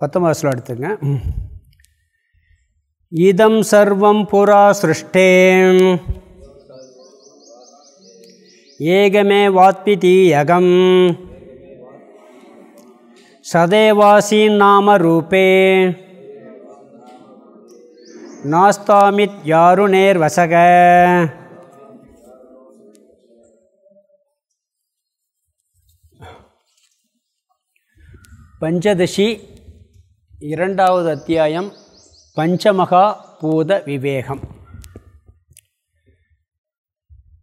பத்தொன்பது ஸ்லோ எடுத்துங்க. இதம் சர்வம் புரா சிருஷ்டே ஏகமே வாத்பிதீயகம் சதேவாசீன் நாம ரூபே. நாஸ்தாமித் யாருநேர் வசக? பஞ்சதசி இரண்டாவது அத்தியாயம் பஞ்சமகா பூத விவேகம்.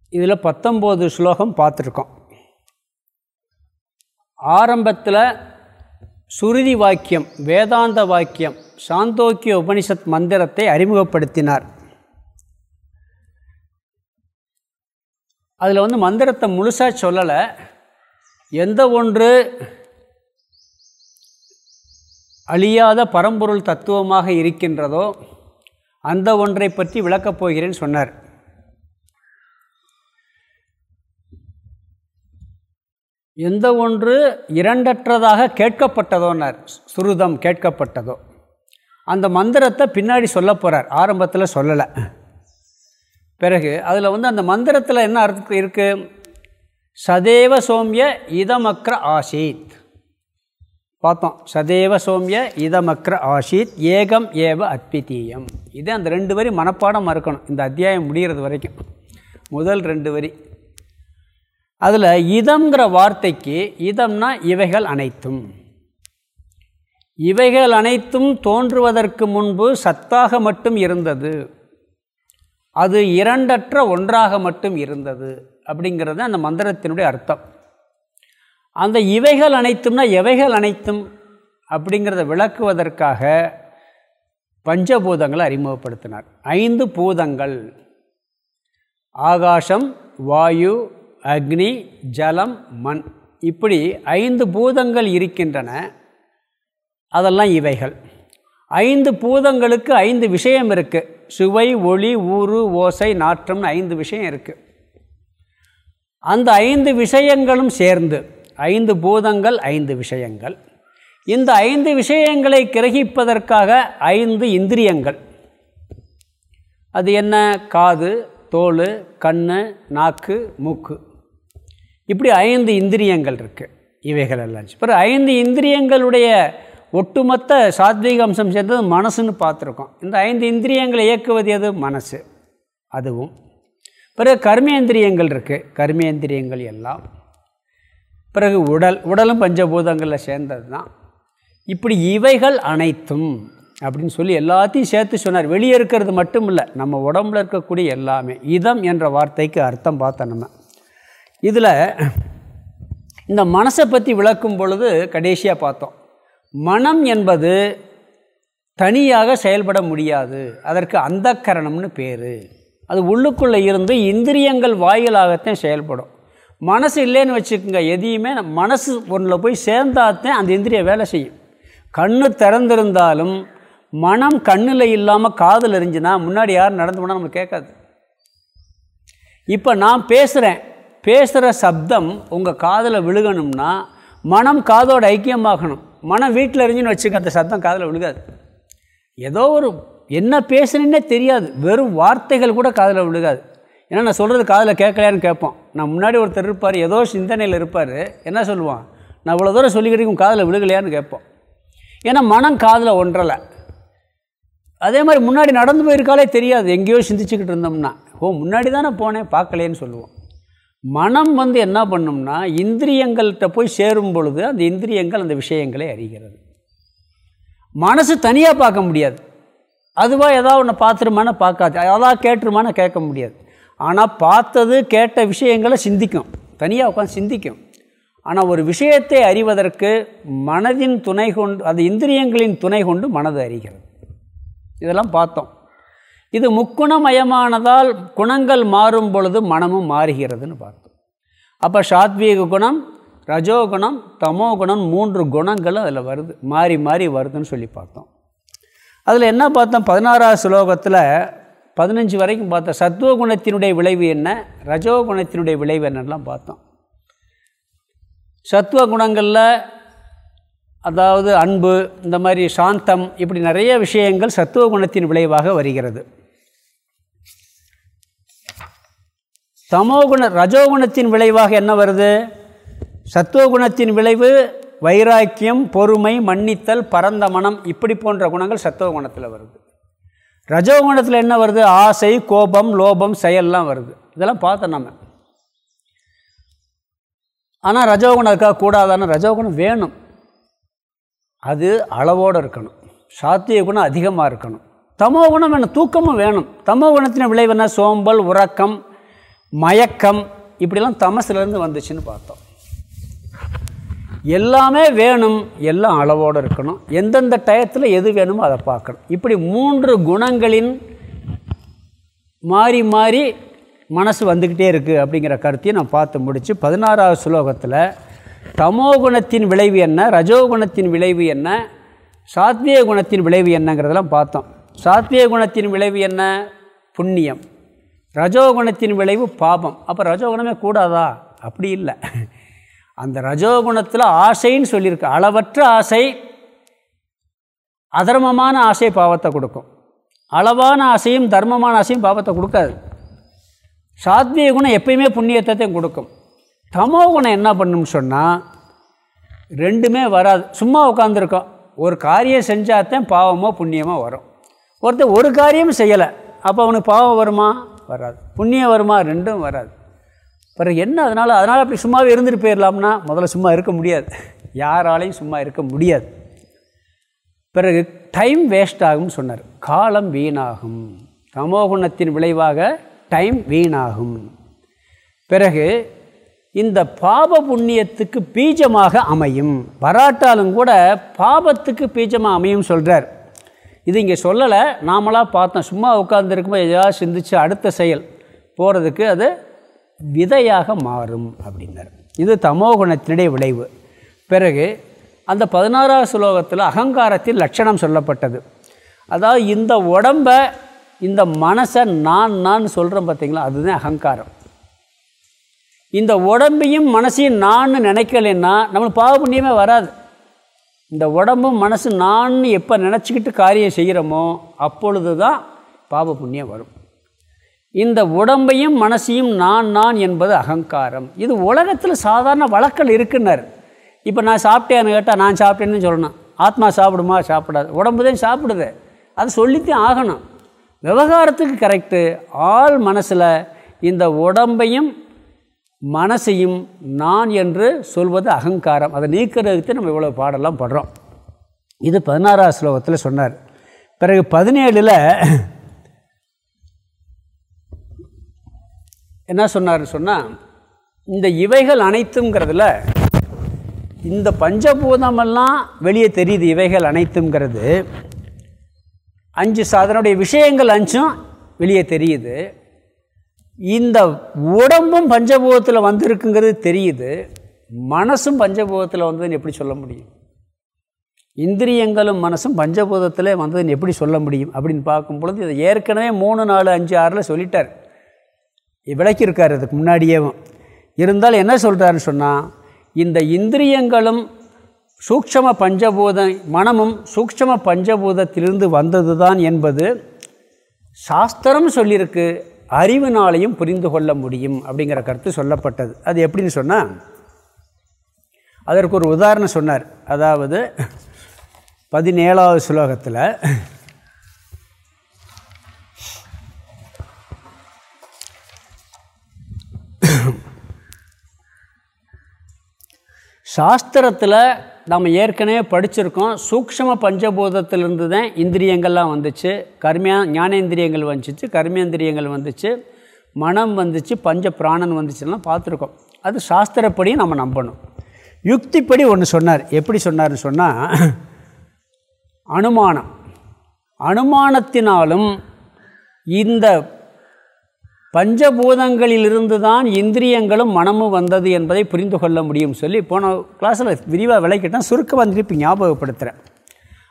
இதில் பத்தொம்போது ஸ்லோகம் பார்த்துருக்கோம். ஆரம்பத்தில் சுருதி வாக்கியம் வேதாந்த வாக்கியம் சாந்தோக்கிய உபனிஷத் மந்திரத்தை அறிமுகப்படுத்தினார். அதில் வந்து மந்திரத்தை முழுசாக சொல்லலை. எந்த ஒன்று அழியாத பரம்பொருள் தத்துவமாக இருக்கின்றதோ அந்த ஒன்றை பற்றி விளக்கப் போகிறேன் சொன்னார். எந்த ஒன்று இரண்டற்றதாக கேட்கப்பட்டதோன்னார். சுருதம் கேட்கப்பட்டதோ. அந்த மந்திரத்தை பின்னாடி சொல்ல போகிறார் ஆரம்பத்தில் சொல்லலை. பிறகு அதில் வந்து அந்த மந்திரத்தில் என்ன அர்த்தம் இருக்குது சதேவ சோமிய இதமக்ர ஆசீத். பார்த்தோம். சதேவ சோமிய இதமக்ர ஆஷித் ஏகம் ஏவ அத்விதீயம். இது அந்த ரெண்டு வரி மனப்பாடம் மறுக்கணும். இந்த அத்தியாயம் முடிகிறது வரைக்கும். முதல் ரெண்டு வரி. அதில் இதம்ங்கிற வார்த்தைக்கு இதம்னா இவைகள் அனைத்தும். இவைகள் அனைத்தும் தோன்றுவதற்கு முன்பு சத்தாக மட்டும் இருந்தது. அது இரண்டற்ற ஒன்றாக மட்டும் இருந்தது. அப்படிங்கிறது அந்த மந்திரத்தினுடைய அர்த்தம். அந்த இவைகள் அனைத்தும்னா எவைகள் அனைத்தும் அப்படிங்கிறத விளக்குவதற்காக பஞ்சபூதங்களை அறிமுகப்படுத்தினார். ஐந்து பூதங்கள். ஆகாசம் வாயு அக்னி ஜலம் மண். இப்படி ஐந்து பூதங்கள் இருக்கின்றன. அதெல்லாம் இவைகள். ஐந்து பூதங்களுக்கு ஐந்து விஷயம் இருக்குது சுவை ஒளி ஊறு ஓசை நாற்றம்னு ஐந்து விஷயம் இருக்குது அந்த ஐந்து விஷயங்களும் சேர்ந்து ஐந்து பூதங்கள் ஐந்து விஷயங்கள். இந்த ஐந்து விஷயங்களை கிரகிப்பதற்காக ஐந்து இந்திரியங்கள். அது என்ன? காது தோல் கண் நாக்கு மூக்கு. இப்படி ஐந்து இந்திரியங்கள் இருக்குது இவைகள் எல்லாம். பிறகு ஐந்து இந்திரியங்களுடைய ஒட்டுமொத்த சாத்வீக அம்சம் சேர்ந்தது மனசுன்னு பார்த்துருக்கோம். இந்த ஐந்து இந்திரியங்களை இயக்குவது எது? மனசு. அதுவும். பிறகு கர்மேந்திரியங்கள் இருக்குது கர்மேந்திரியங்கள் எல்லாம். பிறகு உடல் உடலும் பஞ்சபூதங்களில் சேர்ந்தது தான் இப்படி இவைகள் அனைத்தும் அப்படின்னு சொல்லி எல்லாத்தையும் சேர்த்து சொன்னார். வெளியே இருக்கிறது மட்டும் இல்லை நம்ம உடம்புல இருக்கக்கூடிய எல்லாமே. இதம் என்ற வார்த்தைக்கு அர்த்தம் பார்த்தோம் நம்ம. இதில் இந்த மனசை பற்றி விளக்கும் பொழுது கடைசியாக பார்த்தோம். மனம் என்பது தனியாக செயல்பட முடியாது. அதற்கு அந்த கரணம்னு பேர். அது உள்ளுக்குள்ளே இருந்து இந்திரியங்கள் வாயிலாகத்தான் செயல்படும். மனசு இல்லைன்னு வச்சுக்கோங்க எதையுமே மனசு ஒன்றில் போய் சேர்ந்தாத்தான் அந்த இந்திரிய வேலை செய்யும். கண்ணு திறந்திருந்தாலும் மனம் கண்ணில் இல்லாமல் காதில் எரிஞ்சுனா முன்னாடி யார் நடந்து போனால் நம்ம கேட்காது. இப்போ நான் பேசுகிறேன் பேசுகிற சப்தம் உங்கள் காதில் விழுகணும்னா மனம் காதோட ஐக்கியமாகணும். மனம் வீட்டில் எரிஞ்சுன்னு வச்சுக்க அந்த சத்தம் காதில் விழுகாது. ஏதோ ஒரு என்ன பேசுனேன்னே தெரியாது. வெறும் வார்த்தைகள் கூட காதில் விழுகாது. ஏன்னா நான் சொல்கிறது காதில் கேட்கலையான்னு கேட்போம். நான் முன்னாடி ஒருத்தர் இருப்பார் ஏதோ சிந்தனையில் இருப்பார். என்ன சொல்லுவான்? நான் இவ்வளோ தூரம் சொல்லிக்கிட்டு காதில் விழுகலையான்னு கேட்போம். ஏன்னா மனம் காதில் ஒன்றலை அதே மாதிரி முன்னாடி நடந்து போயிருக்காலே தெரியாது. எங்கேயோ சிந்திச்சுக்கிட்டு இருந்தோம்னா. ஓ முன்னாடி தானே போனேன் பார்க்கலேன்னு சொல்லுவோம். மனம் வந்து என்ன பண்ணும்னா இந்திரியங்கள்கிட்ட போய் சேரும் பொழுது அந்த இந்திரியங்கள் அந்த விஷயங்களை அறிகிறது. மனசு தனியாக பார்க்க முடியாது. அதுவாக ஏதாவது ஒன்று பார்த்துருமானா பார்க்காது. அதாவது கேட்டுருமானா கேட்க முடியாது. ஆனால் பார்த்தது கேட்ட விஷயங்களை சிந்திக்கும். தனியாக உட்காந்து சிந்திக்கும். ஆனால் ஒரு விஷயத்தை அறிவதற்கு மனதின் துணை கொண்டு அது இந்திரியங்களின் துணை கொண்டு மனது அறிகிறது. இதெல்லாம் பார்த்தோம். இது முக்குணமயமானதால் குணங்கள் மாறும் பொழுது மனமும் மாறுகிறதுன்னு பார்த்தோம். அப்போ சாத்வீக குணம் ரஜோகுணம் தமோகுணம் மூன்று குணங்களும் அதில் வருது மாறி மாறி வருதுன்னு சொல்லி பார்த்தோம். அதில் என்ன பார்த்தோம்? பதினாறாவது ஸ்லோகத்தில் பதினஞ்சு வரைக்கும் பார்த்தோம். சத்துவகுணத்தினுடைய விளைவு என்ன? ரஜோ குணத்தினுடைய விளைவு என்னெல்லாம் பார்த்தோம். சத்துவ குணங்களில் அதாவது அன்பு இந்த மாதிரி சாந்தம் இப்படி நிறைய விஷயங்கள் சத்துவ குணத்தின் விளைவாக வருகிறது. தமோகுண ரஜோகுணத்தின் விளைவாக என்ன வருது? சத்துவகுணத்தின் விளைவு வைராக்கியம் பொறுமை மன்னித்தல் பரந்த மனம் இப்படி போன்ற குணங்கள் சத்துவ குணத்தில் வருது. ரஜோகுணத்தில் என்ன வருது? ஆசை கோபம் லோபம் செயல்லாம் வருது. இதெல்லாம் பார்த்தோம் நம்ம ஆனால் ரஜோகுணம் இருக்கா? கூடாதான ரஜோகுணம் வேணும். அது அளவோடு இருக்கணும். சாத்திய குணம் அதிகமாக இருக்கணும். தமோ குணம் வேணும் தூக்கமும் வேணும். தமோ குணத்தின் விளைவு என்ன? சோம்பல் உறக்கம் மயக்கம். இப்படிலாம் தமசுலேருந்து வந்துச்சுன்னு பார்த்தோம். எல்லாமே வேணும் எல்லாம் அளவோடு இருக்கணும். எந்தெந்த டயத்தில் எது வேணுமோ அதை பார்க்கணும். இப்படி மூன்று குணங்களின் மாறி மாறி மனசு வந்துக்கிட்டே இருக்குது அப்படிங்கிற கருத்தையும் நான் பார்த்து முடித்து பதினாறாவது ஸ்லோகத்தில் தமோ குணத்தின் விளைவு என்ன? ரஜோகுணத்தின் விளைவு என்ன? சாத்விய குணத்தின் விளைவு என்னங்கிறதெல்லாம் பார்த்தோம். சாத்விய குணத்தின் விளைவு என்ன? புண்ணியம். ரஜோகுணத்தின் விளைவு பாபம். அப்போ ரஜோகுணமே கூடாதா? அப்படி இல்லை. அந்த ரஜோகுணத்தில் ஆசைன்னு சொல்லியிருக்கு. அளவற்ற ஆசை அதர்மமான ஆசை பாவத்தை கொடுக்கும். அளவான ஆசையும் தர்மமான ஆசையும் பாவத்தை கொடுக்காது. சாத்விய குணம் எப்பயுமே புண்ணியத்தையும் கொடுக்கும். தமோ குணம் என்ன பண்ணும்னு சொன்னால் ரெண்டுமே வராது. சும்மா உட்காந்துருக்கோம் ஒரு காரியம் செஞ்சாதான் பாவமோ புண்ணியமோ வரும். ஒருத்தர் ஒரு காரியமும் செய்யலை. அப்போ அவனுக்கு பாவம் வருமா? வராது. புண்ணியம் வருமா? ரெண்டும் வராது. பிறகு என்ன? அதனால் அதனால் அப்படி சும்மாவே இருந்துட்டு போயிடலாம்னா முதல்ல சும்மா இருக்க முடியாது. யாராலையும் சும்மா இருக்க முடியாது. பிறகு டைம் வேஸ்ட் ஆகும்னு சொன்னார். காலம் வீணாகும். தமோகுணத்தின் விளைவாக டைம் வீணாகும். பிறகு இந்த பாப புண்ணியத்துக்கு பீஜமாக அமையும். வராட்டாலும் கூட பாபத்துக்கு பீஜமாக அமையும் சொல்கிறார் இது இங்கே சொல்லலை. நாமளாக பார்த்தோம். சும்மா உட்காந்துருக்கும்போது எதாவது சிந்திச்சு அடுத்த செயல் போகிறதுக்கு அது விதையாக மாறும் அப்படின்னார். இது தமோ குணத்தினுடைய விளைவு. பிறகு அந்த பதினாறாவது ஸ்லோகத்தில் அகங்காரத்தில் லட்சணம் சொல்லப்பட்டது. அதாவது இந்த உடம்பை இந்த மனசை நான் நான் சொல்கிறேன் பார்த்தீங்களா அதுதான் அகங்காரம். இந்த உடம்பையும் மனசையும் நான் நினைக்கலைன்னா நம்மளுக்கு பாவ புண்ணியமே வராது. இந்த உடம்பும் மனசு நான் எப்போ நினச்சிக்கிட்டு காரியம் செய்கிறோமோ அப்பொழுது தான் பாவ புண்ணியம் வரும். இந்த உடம்பையும் மனசையும் நான் நான் என்பது அகங்காரம். இது உலகத்தில் சாதாரண வழக்கல் இருக்குன்னார். இப்போ நான் சாப்பிட்டேன்னு கேட்டால் நான் சாப்பிட்டேன்னு சொல்லணும். ஆத்மா சாப்பிடுமா? சாப்பிடாது. உடம்பு தான் சாப்பிடுது. அது சொல்லித்தான் ஆகணும். விவகாரத்துக்கு கரெக்டு ஆள் மனசில் இந்த உடம்பையும் மனசையும் நான் என்று சொல்வது அகங்காரம். அதை நீக்கிறதுக்கு நம்ம இவ்வளோ பாடலாம் படுறோம். இது பதினாறாவது ஸ்லோகத்தில் சொன்னார். பிறகு பதினேழில் என்ன சொன்னார் சொன்னால் இந்த இவைகள் அனைத்துங்கிறதுல இந்த பஞ்சபூதமெல்லாம் வெளியே தெரியுது இவைகள் அனைத்துங்கிறது அஞ்சு அதனுடைய விஷயங்கள் அஞ்சும் வெளியே தெரியுது. இந்த உடம்பும் பஞ்சபூதத்தில் வந்திருக்குங்கிறது தெரியுது. மனசும் பஞ்சபூதத்தில் வந்ததுன்னு எப்படி சொல்ல முடியும்? இந்திரியங்களும் மனசும் பஞ்சபூதத்தில் வந்ததுன்னு எப்படி சொல்ல முடியும்? அப்படின்னு பார்க்கும் பொழுது இதை ஏற்கனவே மூணு நாலு அஞ்சு ஆறில் சொல்லிட்டார். விளக்கியிருக்கார் அதுக்கு முன்னாடியேவும் இருந்தாலும் என்ன சொல்கிறாருன்னு சொன்னால் இந்த இந்திரியங்களும் சூக்ஷம பஞ்சபூத மனமும் சூக்ஷம பஞ்சபூதத்திலிருந்து வந்தது தான் என்பது சாஸ்திரம் சொல்லியிருக்கு. அறிவினாலையும் புரிந்து கொள்ள முடியும் அப்படிங்கிற கருத்து சொல்லப்பட்டது. அது எப்படின்னு சொன்னால் அதற்கு ஒரு உதாரணம் சொன்னார். அதாவது பதினேழாவது ஸ்லோகத்தில் சாஸ்திரத்தில் நம்ம ஏற்கனவே படிச்சிருக்கோம். சூக்ஷம பஞ்சபூதத்திலிருந்து தான் இந்திரியங்கள்லாம் வந்துச்சு. கர்மியா ஞானேந்திரியங்கள் வந்துச்சு. கர்மேந்திரியங்கள் வந்துச்சு. மனம் வந்துச்சு. பஞ்ச பிராணன் வந்துச்சுலாம் பார்த்துருக்கோம். அது சாஸ்திரப்படி நம்ம நம்பணும். யுக்திப்படி ஒன்று சொன்னார். எப்படி சொன்னார்னு சொன்னால் அனுமானம். அனுமானத்தினாலும் இந்த பஞ்சபூதங்களிலிருந்து தான் இந்திரியங்களும் மனமும் வந்தது என்பதை புரிந்து கொள்ள முடியும் சொல்லி போன கிளாஸில் விரிவாக விளக்கிட்டேன். சுருக்க வந்துட்டு இப்போ ஞாபகப்படுத்துகிறேன்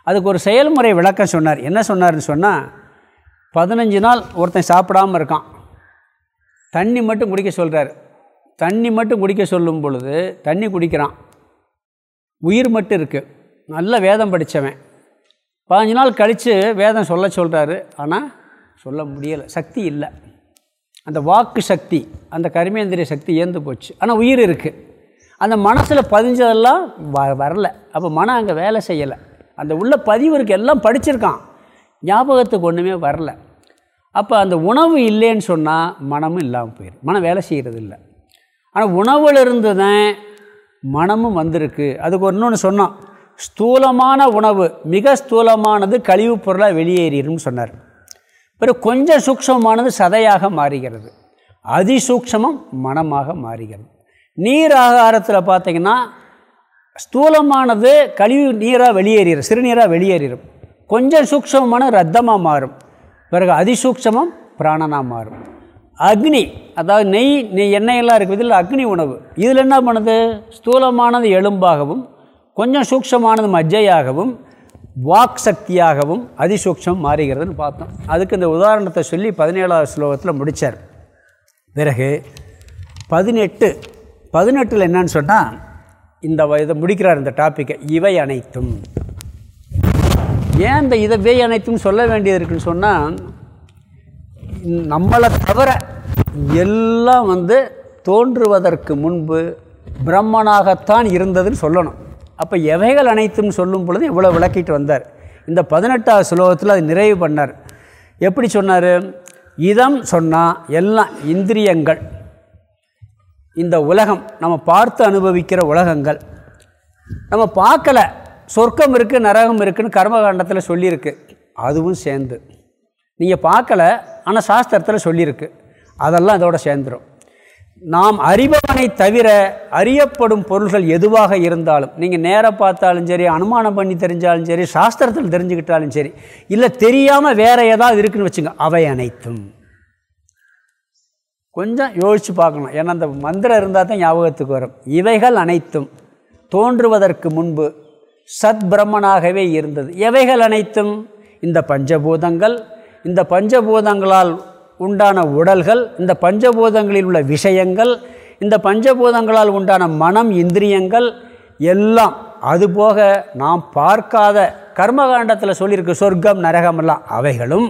அதுக்கு ஒரு செயல்முறை விளக்கம் சொன்னார். என்ன சொன்னார்னு சொன்னால் பதினஞ்சு நாள் ஒருத்தன் சாப்பிடாமல் இருக்கான். தண்ணி மட்டும் குடிக்க சொல்கிறார் தண்ணி மட்டும் குடிக்க சொல்லும் பொழுது தண்ணி குடிக்கிறான். உயிர் மட்டும் இருக்குது நல்ல வேதம் படித்தவன் பாஞ்சு நாள் கழித்து வேதம் சொல்ல சொல்கிறாரு ஆனால் சொல்ல முடியலை. சக்தி இல்லை. அந்த வாக்கு சக்தி அந்த கர்மேந்திரிய சக்தி ஏந்து போச்சு. ஆனால் உயிர் இருக்குது அந்த மனசில் பதிஞ்சதெல்லாம் வ வரல. அப்போ மனம் அங்கே வேலை செய்யலை. அந்த உள்ள பதிவு இருக்குது எல்லாம் படிச்சிருக்கான். ஞாபகத்துக்கு ஒன்றுமே வரல. அப்போ அந்த உணவு இல்லைன்னு சொன்னால் மனமும் இல்லாமல் போயிடும் மனம் வேலை செய்கிறது இல்லை. ஆனால் உணவில் இருந்து தான் மனமும் வந்திருக்கு. அதுக்கு இன்னொன்று சொன்னோம் ஸ்தூலமான உணவு மிக ஸ்தூலமானது கழிவுப் பொருளாக வெளியேறிடும் சொன்னார். பிறகு கொஞ்சம் சூக்ஷமானது சதையாக மாறுகிறது. அதிசூக்ஷமம் மனமாக மாறுகிறது. நீர் ஆகாரத்தில் பார்த்திங்கன்னா ஸ்தூலமானது கழிவு நீராக வெளியேறிடும் சிறுநீராக வெளியேறிடும் கொஞ்சம் சூக்ஷமான ரத்தமாக மாறும். பிறகு அதிசூக்ஷமம் பிராணனாக மாறும். அக்னி அதாவது நெய் நெய் எண்ணெயெல்லாம் இருக்குது. இதில் அக்னி உணவு. இதில் என்ன பண்ணுது? ஸ்தூலமானது எலும்பாகவும் கொஞ்சம் சூக்ஷமானது மஜ்ஜையாகவும் வாக் சக்தியாகவும் அதிசூக்ஷம் மாறுகிறதுன்னு பார்த்தோம். அதுக்கு இந்த உதாரணத்தை சொல்லி பதினேழாவது ஸ்லோகத்தில் முடித்தார் பிறகு பதினெட்டு பதினெட்டில் என்னன்னு சொன்னால் இந்த இதை முடிக்கிறார் இந்த டாப்பிக்கை இவை அனைத்தும். ஏன் இந்த இதை வே அனைத்தும் சொல்ல வேண்டியது இருக்குன்னு சொன்னால் நம்மளை தவிர எல்லாம் வந்து தோன்றுவதற்கு முன்பு பிரம்மனாகத்தான் இருந்ததுன்னு சொல்லணும். அப்போ எவைகள் அனைத்தும் சொல்லும் பொழுது இவ்வளோ விளக்கிட்டு வந்தார். இந்த பதினெட்டாவது ஸ்லோகத்தில் அது நிறைவு பண்ணார். எப்படி சொன்னார்? இதம் சொன்னால் எல்லாம் இந்திரியங்கள். இந்த உலகம் நம்ம பார்த்து அனுபவிக்கிற உலகங்கள். நம்ம பார்க்கல சொர்க்கம் இருக்குது நரகம் இருக்குதுன்னு கர்மகாண்டத்தில் சொல்லியிருக்கு. அதுவும் சேர்ந்து. நீங்கள் பார்க்கல ஆனால் சாஸ்திரத்தில் சொல்லியிருக்கு. அதெல்லாம் இதோட சேர்ந்துடும் நாம் அறிபவனை தவிர அறியப்படும் பொருள்கள் எதுவாக இருந்தாலும் நீங்கள் நேராக பார்த்தாலும் சரி அனுமானம் பண்ணி தெரிஞ்சாலும் சரி சாஸ்திரத்தில் தெரிஞ்சுக்கிட்டாலும் சரி இல்லை தெரியாமல் வேறு ஏதாவது இருக்குன்னு வச்சுங்க அவை அனைத்தும். கொஞ்சம் யோசித்து பார்க்கணும். ஏன்னா அந்த மந்திரம் இருந்தால் தான் ஞாபகத்துக்கு வரும். இவைகள் அனைத்தும் தோன்றுவதற்கு முன்பு சத் பிரம்மனாகவே இருந்தது. எவைகள் அனைத்தும்? இந்த பஞ்சபூதங்கள். இந்த பஞ்சபூதங்களால் உண்டான உடல்கள் இந்த பஞ்சபூதங்களில் உள்ள விஷயங்கள் இந்த பஞ்சபூதங்களால் உண்டான மனம் இந்திரியங்கள் எல்லாம் அதுபோக நாம் பார்க்காத கர்மகாண்டத்தில் சொல்லியிருக்கு சொர்க்கம் நரகமெல்லாம் அவைகளும்.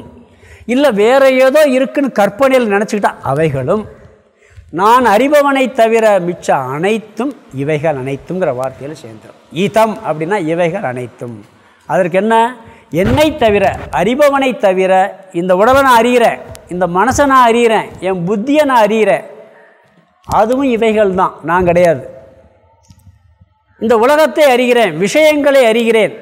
இல்லை வேறு ஏதோ இருக்குன்னு கற்பனையில் நினச்சிக்கிட்டா அவைகளும். நான் அறிபவனை தவிர மிச்ச அனைத்தும் இவைகள் அனைத்துங்கிற வார்த்தையில் சேர்ந்துடும் ஈதம் அப்படின்னா இவைகள் அனைத்தும். அதற்கு என்ன? என்னை தவிர அறிபவனை தவிர இந்த உடலை நான் அறிகிறேன் இந்த மனசை நான் அறிகிறேன் என் புத்தியை நான் அறிகிறேன் அதுவும் இவைகள் தான் நான் கிடையாது. இந்த உலகத்தை அறிகிறேன் விஷயங்களை அறிகிறேன்.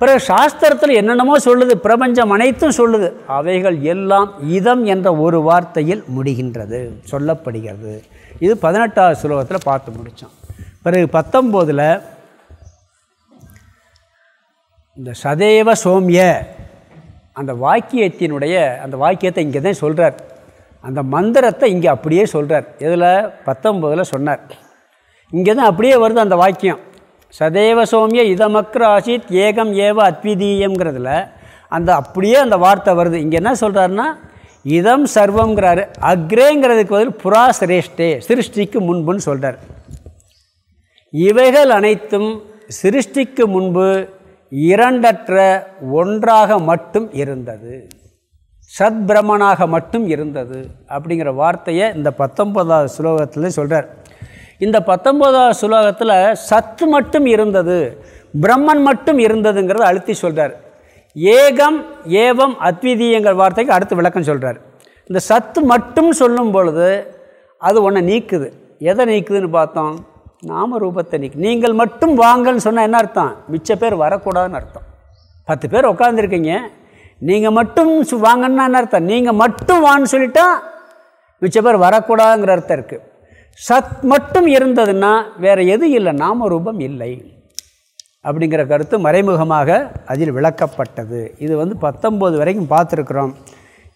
பிறகு சாஸ்திரத்தில் என்னென்னமோ சொல்லுது பிரபஞ்சம் அனைத்தும் சொல்லுது. அவைகள் எல்லாம் இதம் என்ற ஒரு வார்த்தையில் முடிகின்றது சொல்லப்படுகிறது. இது பதினெட்டாவது சுலோகத்தில் பார்த்து முடித்தோம் பிறகு பத்தொம்போதில் இந்த சதேவ சோமிய அந்த வாக்கியத்தினுடைய அந்த வாக்கியத்தை இங்கே தான் சொல்கிறார் அந்த மந்திரத்தை இங்கே அப்படியே சொல்கிறார் இதில் பத்தொம்போதில் சொன்னார். இங்கே தான் அப்படியே வருது அந்த வாக்கியம். சதேவ சோமிய இதமக்ர ஆசித் ஏகம் ஏவ அத்விதீயங்கிறதுல அந்த அப்படியே அந்த வார்த்தை வருது. இங்கே என்ன சொல்கிறாருன்னா இதம் சர்வங்கிறாரு அக்ரேங்கிறதுக்கு பதில் புறா சிரேஷ்டே சிருஷ்டிக்கு முன்புன்னு சொல்கிறார் இவைகள் அனைத்தும் சிருஷ்டிக்கு முன்பு இரண்டற்ற ஒன்றாக மட்டும் இருந்தது. சத்பிரமனாக மட்டும் இருந்தது அப்படிங்கிற வார்த்தையை இந்த பத்தொன்பதாவது சுலோகத்தில் சொல்கிறார் இந்த பத்தொன்பதாவது சுலோகத்தில் சத்து மட்டும் இருந்தது பிரம்மன் மட்டும் இருந்ததுங்கிறத அழுத்தி சொல்கிறார் ஏகம் ஏவம் அத்விதீயங்கிற வார்த்தைக்கு அடுத்து விளக்கம் சொல்கிறார் இந்த சத்து மட்டும் சொல்லும் பொழுது அது ஒன்றை நீக்குது. எதை நீக்குதுன்னு பார்த்தோம்? நாம ரூபத்தை நீங்கள் மட்டும் வாங்கன்னு சொன்னால் என்ன அர்த்தம்? மிச்ச பேர் வரக்கூடாதுன்னு அர்த்தம். பத்து பேர் உட்காந்துருக்கீங்க நீங்கள் மட்டும் வாங்கன்னா என்ன அர்த்தம்? நீங்கள் மட்டும் வான்னு சொல்லிட்டா மிச்ச பேர் வரக்கூடாதுங்கிற அர்த்தம் இருக்குது சத் மட்டும் இருந்ததுன்னா வேறு எது இல்லை நாம ரூபம் இல்லை. அப்படிங்கிற கருத்து மறைமுகமாக அதில் விளக்கப்பட்டது. இது வந்து பத்தொம்போது வரைக்கும் பார்த்துருக்குறோம்.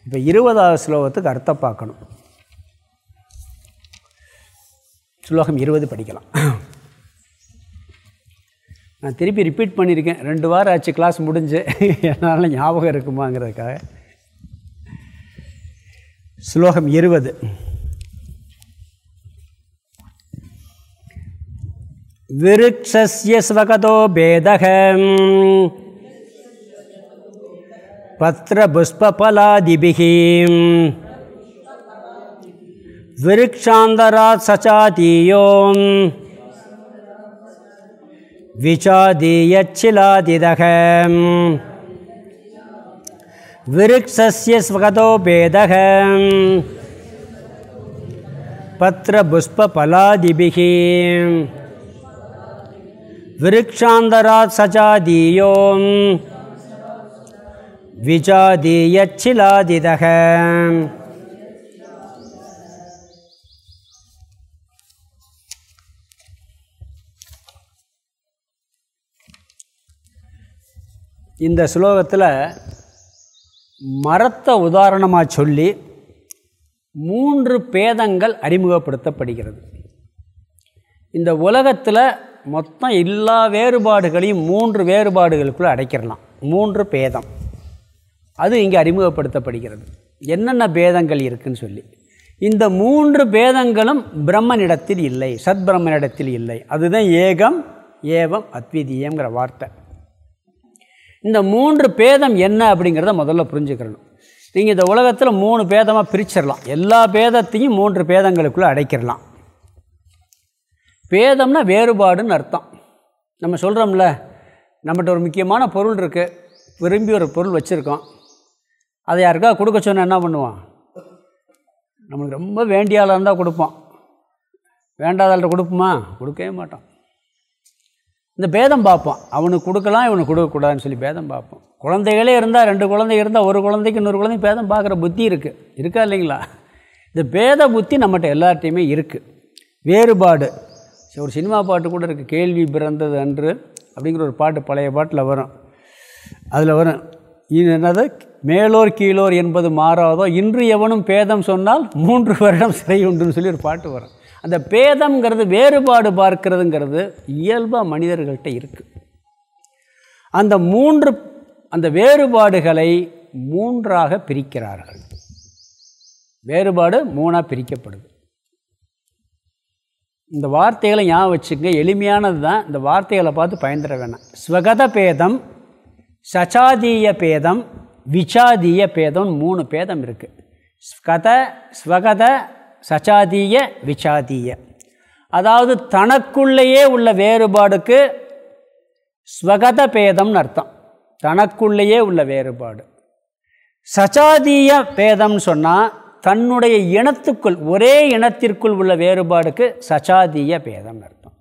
இப்போ இருபதாவது ஸ்லோகத்துக்கு அர்த்தம் பார்க்கணும். ஸ்லோகம் இருபது படிக்கலாம். நான் திருப்பி ரிப்பீட் பண்ணியிருக்கேன் ரெண்டு வாரம் ஆச்சு கிளாஸ் முடிஞ்சு. என்னால் ஞாபகம் இருக்குமாங்கிறதுக்காக. ஸ்லோகம் இருபது. விருட்சஸ்ய பேதகம் பேதக. பத்திர विरक्षांतरात सचादीयो विचादीयच्छिलादिदः विरक्षस्य स्वगतो भेदः पत्रपुष्पफलादिभिः। विरक्षान्तरात् सचादीयो विचादीयच्छिलादिदः இந்த ஸ்லோகத்தில் மரத்தை உதாரணமாக சொல்லி மூன்று பேதங்கள் அறிமுகப்படுத்தப்படுகிறது. இந்த உலகத்தில் மொத்தம் எல்லா வேறுபாடுகளையும் மூன்று வேறுபாடுகளுக்குள்ளே அடைக்கிறலாம். மூன்று பேதம். அது இங்கே அறிமுகப்படுத்தப்படுகிறது. என்னென்ன பேதங்கள் இருக்குன்னு சொல்லி. இந்த மூன்று பேதங்களும் பிரம்மனிடத்தில் இல்லை சத் பிரம்மனிடத்தில் இல்லை. அதுதான் ஏகம் ஏவம் அத்விதீயங்கிற வார்த்தை. இந்த மூன்று பேதம் என்ன அப்படிங்கிறத முதல்ல புரிஞ்சுக்கிறணும். நீங்கள் இந்த உலகத்தில் மூணு பேதமாக பிரிச்சிடலாம். எல்லா பேதத்தையும் மூன்று பேதங்களுக்குள்ளே அடைக்கிடலாம் பேதம்னா வேறுபாடுன்னு அர்த்தம். நம்ம சொல்கிறோம்ல நம்மகிட்ட ஒரு முக்கியமான பொருள் இருக்குது விரும்பி ஒரு பொருள் வச்சுருக்கோம். அதை யாருக்கா கொடுக்க சொன்னால் என்ன பண்ணுவான்? நம்மளுக்கு ரொம்ப வேண்டிய ஆளாக இருந்தால் கொடுப்போம் வேண்டாதாள்கிட்ட கொடுப்போமா? கொடுக்கவே மாட்டோம் இந்த பேதம் பார்ப்போம். அவனுக்கு கொடுக்கலாம் இவனுக்கு கொடுக்கக்கூடாதுன்னு சொல்லி பேதம் பார்ப்போம். குழந்தைகளே இருந்தால் ரெண்டு குழந்தை இருந்தால் ஒரு குழந்தைக்கு இன்னொரு குழந்தை பேதம் பார்க்குற புத்தி இருக்குது இருக்கா இல்லைங்களா? இந்த பேத புத்தி நம்மகிட்ட எல்லார்ட்டையுமே இருக்குது வேறுபாடு. ஒரு சினிமா பாட்டு கூட இருக்குது கேள்வி பிறந்தது அன்று அப்படிங்கிற ஒரு பாட்டு பழைய பாட்டில் வரும். அதில் வரும் இது என்னது? மேலோர் கீழோர் என்பது மாறாதோ? இன்று எவனும் பேதம் சொன்னால் மூன்று வருடம் சிறை உண்டுன்னு சொல்லி ஒரு பாட்டு வரும். அந்த பேதம்ங்கிறது வேறுபாடு பார்க்கிறதுங்கிறது இயல்பாக மனிதர்கள்ட்ட இருக்குது அந்த மூன்று அந்த வேறுபாடுகளை மூன்றாக பிரிக்கிறார்கள். வேறுபாடு மூணாக பிரிக்கப்படுது. இந்த வார்த்தைகளை ஞாபகம் வச்சுங்க எளிமையானது தான். இந்த வார்த்தைகளை பார்த்து பயந்துட வேணாம். ஸ்வகத பேதம் சச்சாதீய பேதம் விசாதீய பேதம் மூணு பேதம் இருக்குது ஸ்வகத ஸ்வகத சச்சாதீய விசாதீய அதாவது தனக்குள்ளேயே உள்ள வேறுபாடுக்கு ஸ்வகத பேதம்னு அர்த்தம். தனக்குள்ளேயே உள்ள வேறுபாடு. சச்சாதீய பேதம்னு சொன்னால் தன்னுடைய இனத்துக்குள் ஒரே இனத்திற்குள் உள்ள வேறுபாடுக்கு சச்சாதீய பேதம் அர்த்தம்.